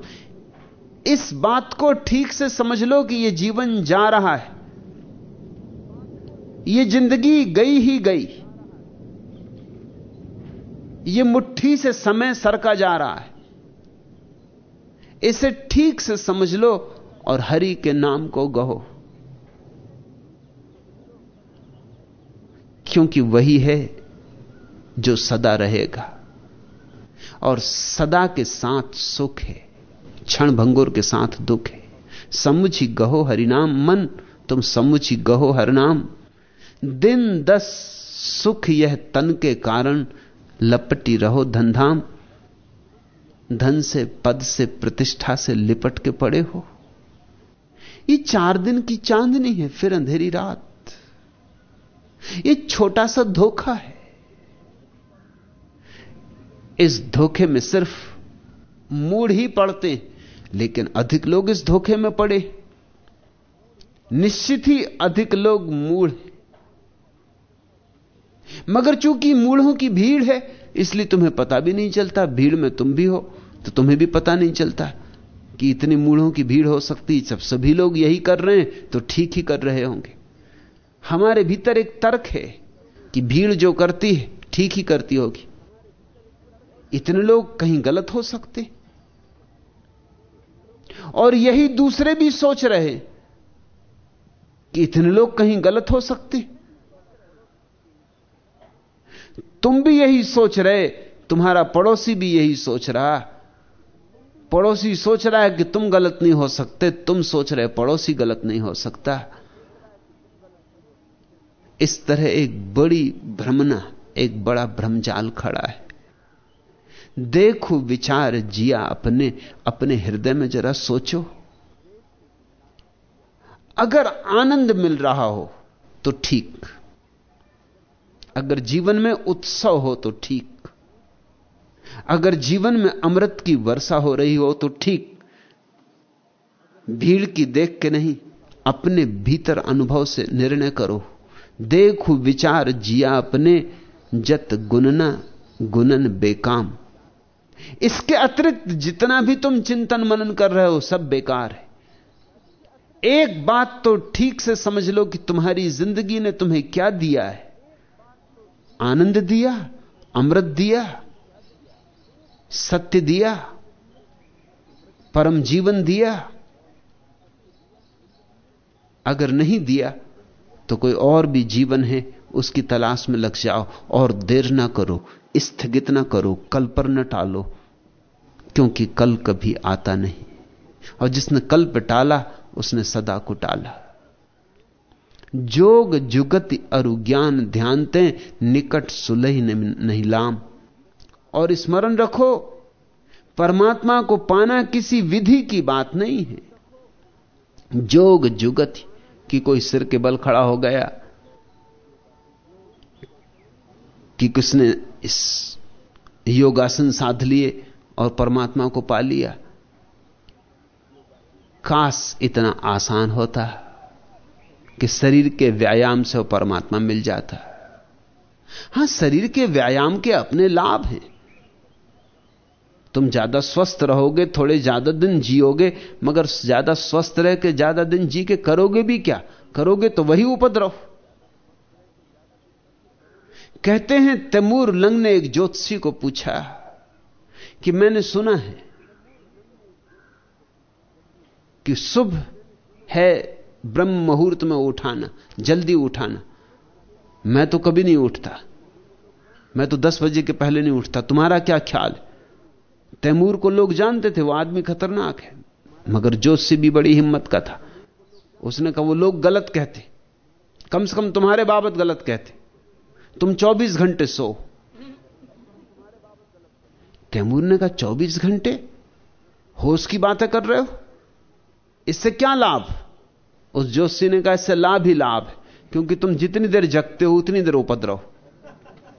इस बात को ठीक से समझ लो कि यह जीवन जा रहा है। यह ज़िंदगी गई ही गई। यह मुट्ठी से समय सरका जा रहा है। इसे ठीक से समझ लो और हरि के नाम को गहो। क्योंकि वही है जो सदा रहेगा। और सदा के साथ सुख है, क्षण भंगुर के साथ दुख है। समुझी गहो हरिनाम, मन, तुम समुझी गहो हरिनाम। दिन दस सुख यह तन के कारण लपटी रहो धनधाम। धन से, पद से, प्रतिष्ठा से लिपट के पड़े हो। ये चार दिन की चांदनी है, फिर अंधेरी रात। ये छोटा सा धोखा है। इस धोखे में सिर्फ़ मूड ही पड़ते लेकिन अधिक लोग इस धोखे में पड़े निश्चित ही अधिक लोग मूढ़ मगर चूँकि मूढ़ों की भीड़ है इसलिए तुम्हें पता भी नहीं चलता, भीड़ में तुम भी हो तो तुम्हें भी पता नहीं चलता कि इतनी मूढ़ों की भीड़ हो सकती जब सभी लोग यही कर रहे हैं तो ठीक ही कर रहे होंगे। हमारे भीतर एक तर्क है कि भीड़ जो करती है, ठीक ही करती होगी। इतने लोग कहीं गलत हो सकते। और यही दूसरे भी सोच रहे कि इतने लोग कहीं गलत हो सकते। तुम भी यही सोच रहे, तुम्हारा पड़ोसी भी यही सोच रहा। पड़ोसी सोच रहा है कि तुम गलत नहीं हो सकते, तुम सोच रहे पड़ोसी गलत नहीं हो सकता। इस तरह एक बड़ी भ्रमना, एक बड़ा भ्रमजाल खड़ा है। देखो विचार जिया अपने अपने हृदय में जरा सोचो। अगर आनंद मिल रहा हो तो ठीक। अगर जीवन में उत्सव हो तो ठीक। अगर जीवन में अमृत की वर्षा हो रही हो तो ठीक। भीड़ की देख के नहीं, अपने भीतर अनुभव से निर्णय करो। देखो विचार, जिया अपने, जत गुनना, गुनन बेकाम। इसके अतिरिक्त जितना भी तुम चिंतन मनन कर रहे हो, सब बेकार है। एक बात तो ठीक से समझ लो कि तुम्हारी ज़िंदगी ने तुम्हें क्या दिया है। आनंद दिया, अमृत दिया, सत्य दिया, परम जीवन दिया। अगर नहीं दिया तो कोई और भी जीवन है, उसकी तलाश में लग जाओ और देर ना करो, स्थगित ना करो, कल पर न टालो, क्योंकि कल कभी आता नहीं। और जिसने कल पे टाला, उसने सदा को टाला। जोग जुगति अरु ज्ञान ध्यानते, निकट सुलह नहीं लाम। और स्मरण रखो, परमात्मा को पाना किसी विधि की बात नहीं है। जोग जुगति कि कोई सिर के बल खड़ा हो गया, कि किसने इस योगासन साध लिए और परमात्मा को पा लिया। काश इतना आसान होता। कि शरीर के व्यायाम से परमात्मा मिल जाता है। हाँ, शरीर के व्यायाम के अपने लाभ हैं। तुम ज़्यादा स्वस्थ रहोगे, थोड़े ज़्यादा दिन जियोगे, मगर ज़्यादा स्वस्थ रह के ज़्यादा दिन जी के करोगे भी क्या? करोगे तो वही उपद्रव। कहते हैं, तैमूर लंग ने एक ज्योतिषी को पूछा कि मैंने सुना है कि शुभ है ब्रह्म मुहूर्त में उठाना, जल्दी उठाना। मैं तो कभी नहीं उठता। मैं तो दस बजे के पहले नहीं उठता। तुम्हारा क्या ख्याल तैमूर को लोग जानते थे, वो आदमी खतरनाक है। मगर जोशी भी बड़ी हिम्मत का था। उसने कहा, वो लोग गलत कहते। कम से कम तुम्हारे बाबत गलत कहते। तुम 24 घंटे सो। तैमूर ने कहा 24 घंटे? होश की बातें कर रहे हो? इससे क्या लाभ? उस जोशी ने कहा, इससे लाभ ही लाभ है, क्योंकि तुम जितनी देर जगते हो, उतनी देर उपद्रव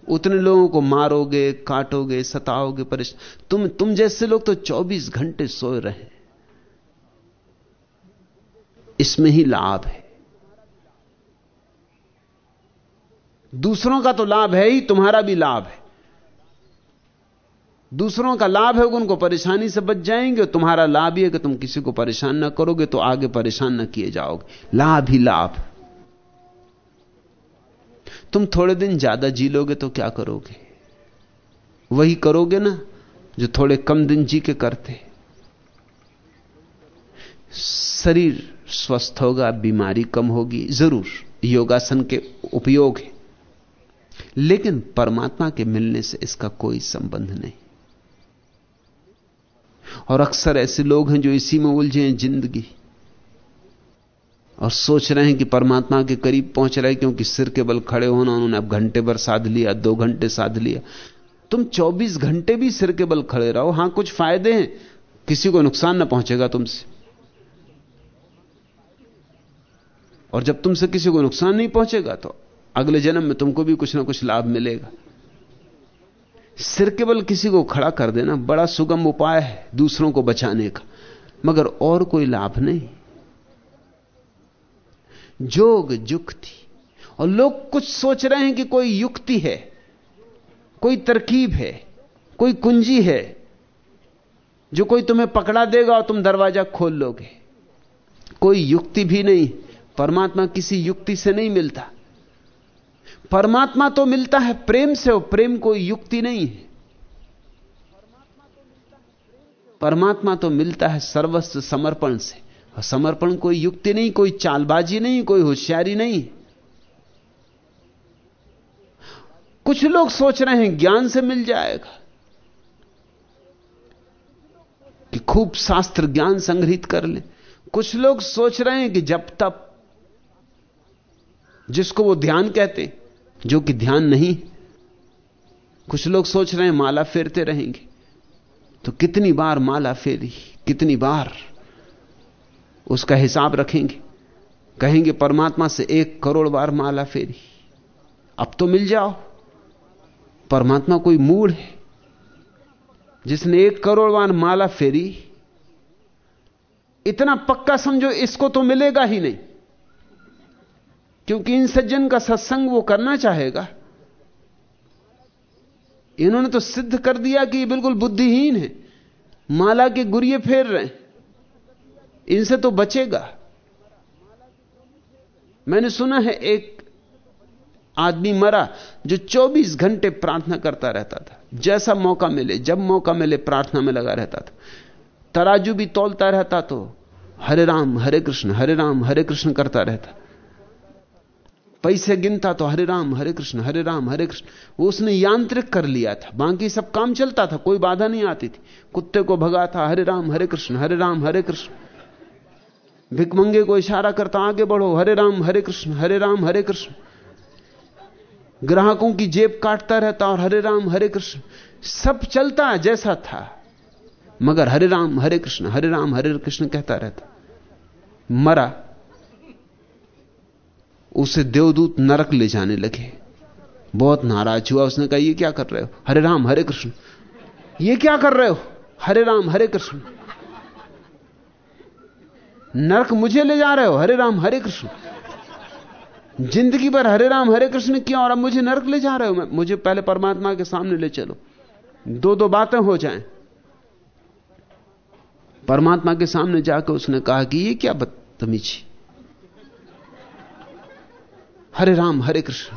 उतने लोगों को मारोगे, काटोगे, सताओगे परेशान तुम तुम जैसे लोग तो 24 घंटे सोए रहे। इसमें ही लाभ है। दूसरों का तो लाभ है ही, तुम्हारा भी लाभ है। दूसरों का लाभ है, उनको परेशानी से बच जाएँगे, तुम्हारा लाभ ही है कि तुम किसी को परेशान ना करोगे तो आगे परेशान ना किए जाओगे। लाभ ही लाभ। तुम थोड़े दिन ज़्यादा जी लोगे तो क्या करोगे? वही करोगे ना, जो थोड़े कम दिन जी के करते। शरीर स्वस्थ होगा, बीमारी कम होगी, ज़रूर, योगासन के उपयोग है। लेकिन परमात्मा के मिलने से इसका कोई संबंध नहीं। और अक्सर ऐसे लोग हैं जो इसी में उलझे हैं ज़िंदगी। और सोच रहे हैं कि परमात्मा के करीब पहुँच रहे क्योंकि सिर के बल खड़े होना उन्होंने अब घंटे भर साध लिया, दो घंटे साध लिया। तुम 24 घंटे भी सिर के बल खड़े रहो। हाँ, कुछ फ़ायदे हैं। किसी को नुकसान ना पहुंचेगा तुमसे। और जब तुमसे किसी को नुकसान नहीं पहुंचेगा तो अगले जन्म में तुमको भी कुछ ना कुछ लाभ मिलेगा। सिर केवल किसी को खड़ा कर देना, बड़ा सुगम उपाय है दूसरों को बचाने का। मगर और कोई लाभ नहीं। जोग जुक्ति और लोग कुछ सोच रहे हैं कि कोई युक्ति है, कोई तरकीब है, कोई कुंजी है, जो कोई तुम्हें पकड़ा देगा और तुम दरवाज़ा खोल लोगे। कोई युक्ति भी नहीं। परमात्मा किसी युक्ति से नहीं मिलता। परमात्मा तो मिलता है प्रेम से और प्रेम कोई युक्ति नहीं है। परमात्मा तो मिलता है सर्वस्व समर्पण से और समर्पण कोई युक्ति नहीं, कोई चालबाजी नहीं, कोई होशियारी नहीं। कुछ लोग सोच रहे हैं ज्ञान से मिल जाएगा कि खूब शास्त्र ज्ञान संग्रहित कर ले। कुछ लोग सोच रहे हैं कि जब तक जिसको वो ध्यान कहते जो कि ध्यान नहीं कुछ लोग सोच रहे हैं, माला फेरते रहेंगे। तो कितनी बार माला फेरी, कितनी बार उसका हिसाब रखेंगे। कहेंगे, परमात्मा से एक करोड़ बार माला फेरी। अब तो मिल जाओ। परमात्मा कोई मूड है। जिसने एक करोड़ बार माला फेरी, इतना पक्का समझो इसको तो मिलेगा ही नहीं। क्योंकि इन सज्जन का सत्संग वो करना चाहेगा। इन्होंने तो सिद्ध कर दिया कि ये बिल्कुल बुद्धिहीन है। माला के गुरिये फेर रहे हैं। इनसे तो बचेगा। मैंने सुना है एक आदमी मरा जो 24 घंटे प्रार्थना करता रहता था। जैसा मौका मिले, जब मौका मिले प्रार्थना में लगा रहता था। तराजू भी तोलता रहता तो हरे राम, हरे कृष्ण, हरे राम, हरे कृष्ण करता रहता। पैसे गिनता तो हरे राम, हरे कृष्ण, हरे राम, हरे कृष्ण। वो उसने यांत्रिक कर लिया था। बाकी सब काम चलता था, कोई बाधा नहीं आती थी। कुत्ते को भगा था, हरे राम, हरे कृष्ण, हरे राम, हरे कृष्ण। भिकमंगे को इशारा करता, आगे बढ़ो, हरे राम, हरे कृष्ण, हरे राम, हरे कृष्ण। ग्राहकों की जेब काटता रहता और हरे राम, हरे कृष्ण। सब चलता जैसा था, मगर हरे राम, हरे कृष्ण, हरे राम, हरे कृष्ण कहता रहता। मरा। उसे देवदूत नरक ले जाने लगे। बहुत नाराज़ हुआ। उसने कहा, ये क्या कर रहे हो? हरे राम, हरे कृष्ण। ये क्या कर रहे हो? हरे राम, हरे कृष्ण। नरक मुझे ले जा रहे हो? हरे राम, हरे कृष्ण। ज़िंदगी भर हरे राम, हरे कृष्ण किया? और अब मुझे नरक ले जा रहे हो? मुझे पहले परमात्मा के सामने ले चलो। दो दो बातें हो जाएँ। परमात्मा के सामने जाकर उसने कहा कि ये क्या बदतमीजी? हरे राम, हरे कृष्ण।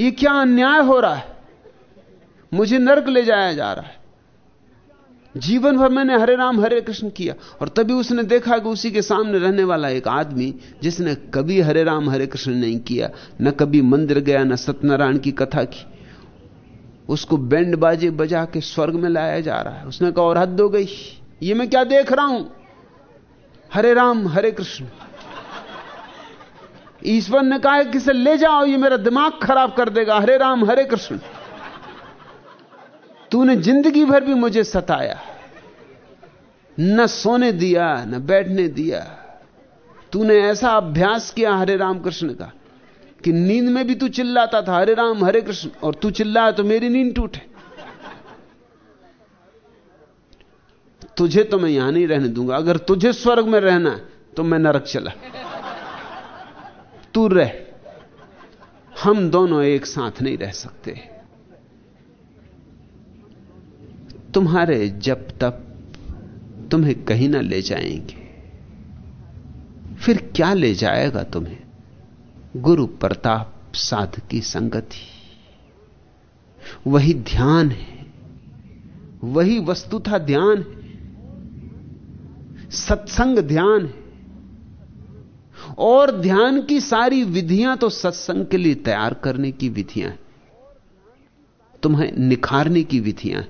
ये क्या अन्याय हो रहा है? मुझे नरक ले जाया जा रहा है। जीवन भर मैंने हरे राम, हरे कृष्ण किया और तभी उसने देखा कि उसी के सामने रहने वाला एक आदमी जिसने कभी हरे राम, हरे कृष्ण नहीं किया, न कभी मंदिर गया, न सत्यनारायण की कथा की। उसको बैंड बाजे बजा के स्वर्ग में लाया जा रहा है। उसने कहा, और हद हो गई। ये मैं क्या देख रहा हूँ? हरे राम, हरे कृष्ण। ईश्वर ने कहा कि इसे ले जाओ, ये मेरा दिमाग खराब कर देगा। हरे राम, हरे कृष्ण। तूने ज़िंदगी भर भी मुझे सताया। न सोने दिया, न बैठने दिया। तूने ऐसा अभ्यास किया, हरे राम कृष्ण का, कि नींद में भी तू चिल्लाता था, हरे राम, हरे कृष्ण। और तू चिल्लाया तो मेरी नींद टूटे। तुझे तो मैं यहाँ नहीं रहने दूँगा। अगर तुझे स्वर्ग में रहना तो मैं नरक चला। तू रह हम दोनों एक साथ नहीं रह सकते। तुम्हारे जब तक तुम्हें कहीं ना ले जाएँगे। फिर क्या ले जाएगा तुम्हें? गुरु प्रताप साध की संगति। वही ध्यान है। वही वस्तुथा ध्यान है। सत्संग ध्यान है। और ध्यान की सारी विधियाँ तो सत्संग के लिए तैयार करने की विधियाँ हैं। तुम्हें निखारने की विधियाँ हैं।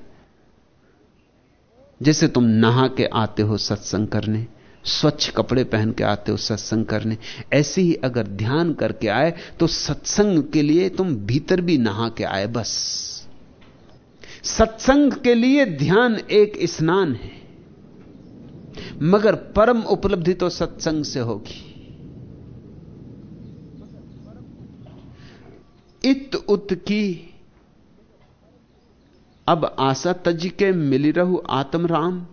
जैसे तुम नहा के आते हो सत्संग करने, स्वच्छ कपड़े पहन के आते हो सत्संग करने, ऐसे ही अगर ध्यान करके आए तो सत्संग के लिए तुम भीतर भी नहा के आए बस। सत्संग के लिए ध्यान एक स्नान है, मगर परम उपलब्धि तो सत्संग से होगी। इत उत की। अब आशा तज के मिली रहू आत्म राम।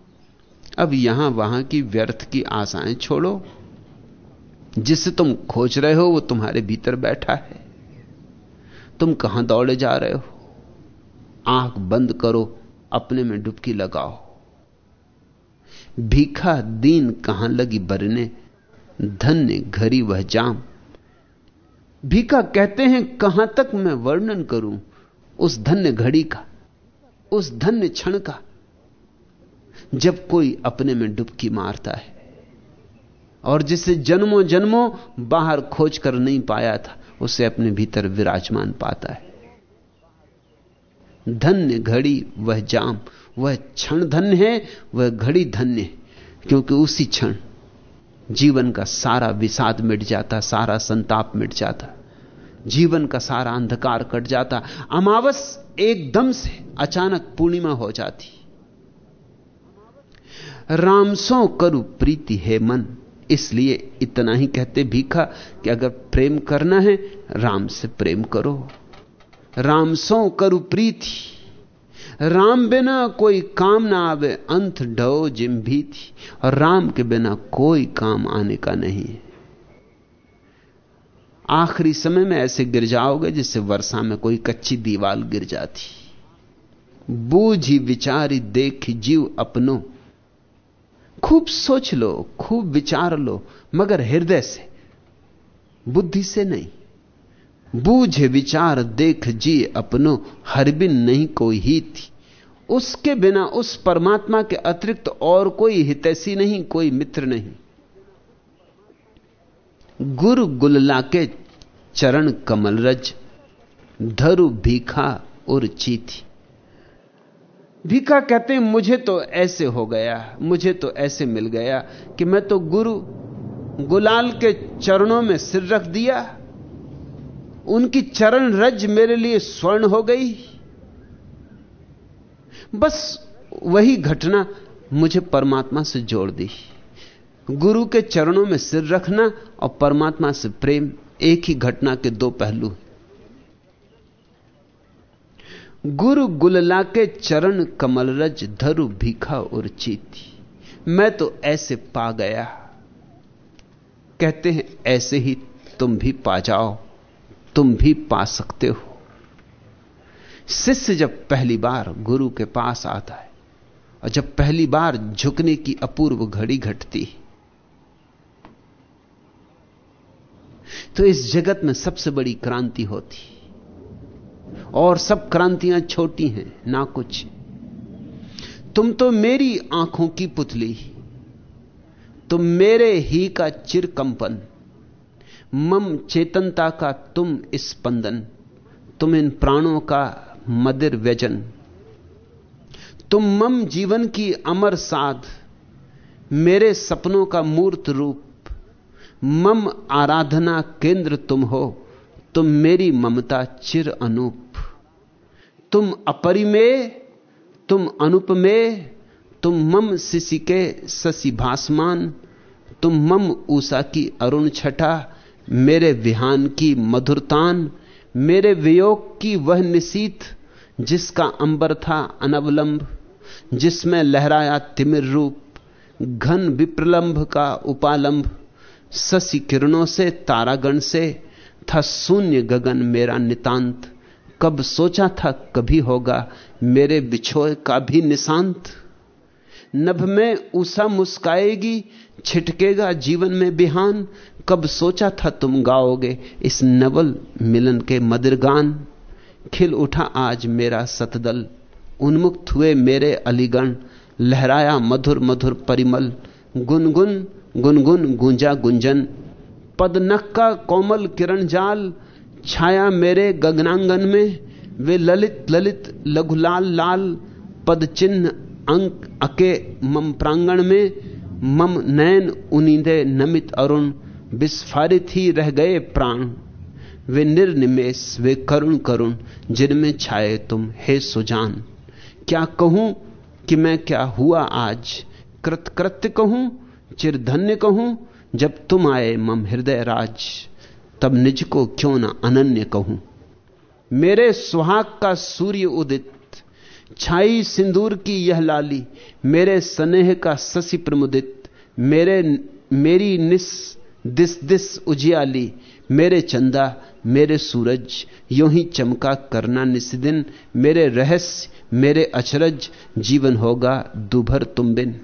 अब यहाँ वहाँ की व्यर्थ की आशाएँ छोड़ो। जिसे तुम खोज रहे हो, वो तुम्हारे भीतर बैठा है। तुम कहाँ दौड़े जा रहे हो? आँख बंद करो, अपने में डुबकी लगाओ। भीखा दीन कहाँ लगी बरने? धन्य घरी वह जाम। भीखा कहते हैं, कहाँ तक मैं वर्णन करूँ उस धन्य घड़ी का, उस धन्य क्षण का? जब कोई अपने में डुबकी मारता है और जिसे जन्मों जन्मों बाहर खोज कर नहीं पाया था, उसे अपने भीतर विराजमान पाता है। धन्य घड़ी वह जाम, वह क्षण धन्य है, वह घड़ी धन्य क्योंकि उसी क्षण जीवन का सारा विषाद मिट जाता, सारा संताप मिट जाता। जीवन का सारा अंधकार कट जाता। अमावस एकदम से अचानक पूर्णिमा हो जाती। रामसो करु प्रीति है मन, इसलिए इतना ही कहते भीखा कि अगर प्रेम करना है, राम से प्रेम करो। रामसो करु प्रीति। राम बिना कोई काम ना आवे, अंत ढो जिम भी थी और राम के बिना कोई काम आने का नहीं है। आखिरी समय में ऐसे गिर जाओगे जिससे वर्षा में कोई कच्ची दीवार गिर जाती। बूझी विचारी देख जीव अपनो। खूब सोच लो, खूब विचार लो, मगर हृदय से, बुद्धि से नहीं। बूझे विचार देख जी अपनो हर बिन नहीं कोई ही थी। उसके बिना उस परमात्मा के अतिरिक्त और कोई हितैषी नहीं, कोई मित्र नहीं। गुरु गुलला के चरण कमलरज धरु भीखा और चीथी। भीखा कहते हैं, मुझे तो ऐसे हो गया, मुझे तो ऐसे मिल गया कि मैं तो गुरु गुलाल के चरणों में सिर रख दिया उनकी चरण रज मेरे लिए स्वर्ण हो गई। बस वही घटना मुझे परमात्मा से जोड़ दी। गुरु के चरणों में सिर रखना और परमात्मा से प्रेम एक ही घटना के दो पहलू गुरु गुलला के चरण कमलरज धरु भीखा और चीती। मैं तो ऐसे पा गया। कहते हैं, ऐसे ही तुम भी पा जाओ। तुम भी पा सकते हो। शिष्य जब पहली बार गुरु के पास आता है और जब पहली बार झुकने की अपूर्व घड़ी घटती तो इस जगत में सबसे बड़ी क्रांति होती और सब क्रांतियाँ छोटी हैं, ना कुछ। तुम तो मेरी आँखों की पुतली, तुम मेरे ही का चिरकंपन। मम चेतनता का तुम स्पंदन तुम इन प्राणों का मदिर व्यजन। तुम मम जीवन की अमर साध, मेरे सपनों का मूर्त रूप। मम आराधना केंद्र तुम हो, तुम मेरी ममता चिर अनूप। तुम अपरिमेय, तुम अनुपमेय, तुम मम शिशि के शशि भासमान, तुम मम ऊषा की अरुण छटा मेरे विहान की मधुरतान, मेरे वियोग की वह निशीत जिसका अंबर था अनवलंब, जिसमें लहराया तिमिर रूप, घन विप्रलंब का उपालंब शशि किरणों से तारागण से, था शून्य गगन मेरा नितांत। कब सोचा था कभी होगा मेरे बिछोए का भी निशांत? नभ में उषा मुस्काएगी, छिटकेगा जीवन में बिहान कब सोचा था तुम गाओगे? इस नवल मिलन के मदिर गान खिल उठा आज मेरा सतदल। उन्मुक्त हुए मेरे अलीगण। लहराया मधुर मधुर परिमल। गुनगुन गुनगुन गुंजा गुंजन। पदनक का कोमल किरण जाल। छाया मेरे गगनांगन में। वे ललित ललित, लघुलाल, लाल। पद चिन्ह अंक अके मम प्रांगण में। मम नयन उनींदे नमित अरुण। विस्फारित ही रह गए प्राण। वे निर्निमेश वे करुण करुण, जिनमें छाए तुम, हे सुजान। क्या कहूँ कि मैं क्या हुआ आज? कृतकृत्य कहूँ, चिरधन्य कहूँ, जब तुम आए मम हृदय राज, तब निज को क्यों ना अनन्य कहूँ? मेरे सुहाग का सूर्य उदित, छाई सिंदूर की यह लाली, मेरे स्नेह का शशि प्रमुदित, मेरे, मेरी निस दिस दिस उजियाली, मेरे चंदा, मेरे सूरज, यों ही चमका करना निस्दिन मेरे रहस्य, मेरे अचरज, जीवन होगा दुभर तुम बिन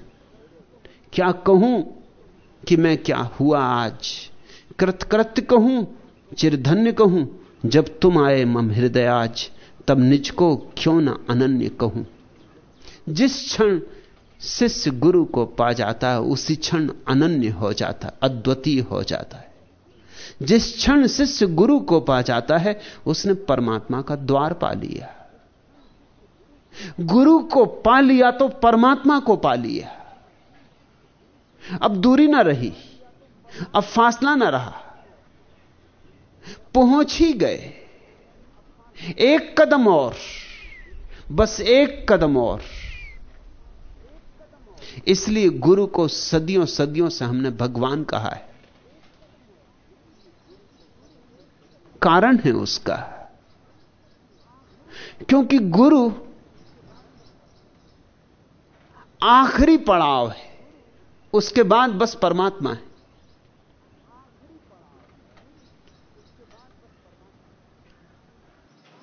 क्या कहूँ कि मैं क्या हुआ आज? कृतकृत्य कहूँ, चिरधन्य कहूँ, जब तुम आए मम हृदय आज, तब निज को क्यों ना अनन्य कहूँ? जिस क्षण शिष्य गुरु को पा जाता है, उसी क्षण अनन्य हो जाता है, अद्वितीय हो जाता है। जिस क्षण शिष्य गुरु को पा जाता है, उसने परमात्मा का द्वार पा लिया। गुरु को पा लिया तो परमात्मा को पा लिया। अब दूरी ना रही, अब फासला ना रहा, पहुँच ही गए। एक कदम और, बस एक कदम और। इसलिए गुरु को सदियों सदियों से हमने भगवान कहा है। कारण है उसका। क्योंकि गुरु आखिरी पड़ाव है। उसके बाद बस परमात्मा है।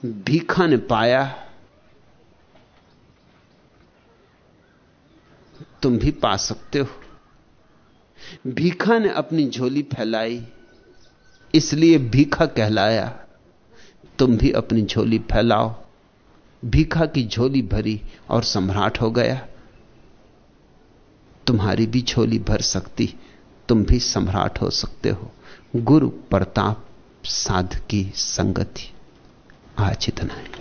भीखा ने पाया। तुम भी पा सकते हो। भीखा ने अपनी झोली फैलाई, इसलिए भीखा कहलाया, तुम भी अपनी झोली फैलाओ। भीखा की झोली भरी और सम्राट हो गया। तुम्हारी भी झोली भर सकती, तुम भी सम्राट हो सकते हो। गुरु प्रताप साध की संगति। आज इतना है।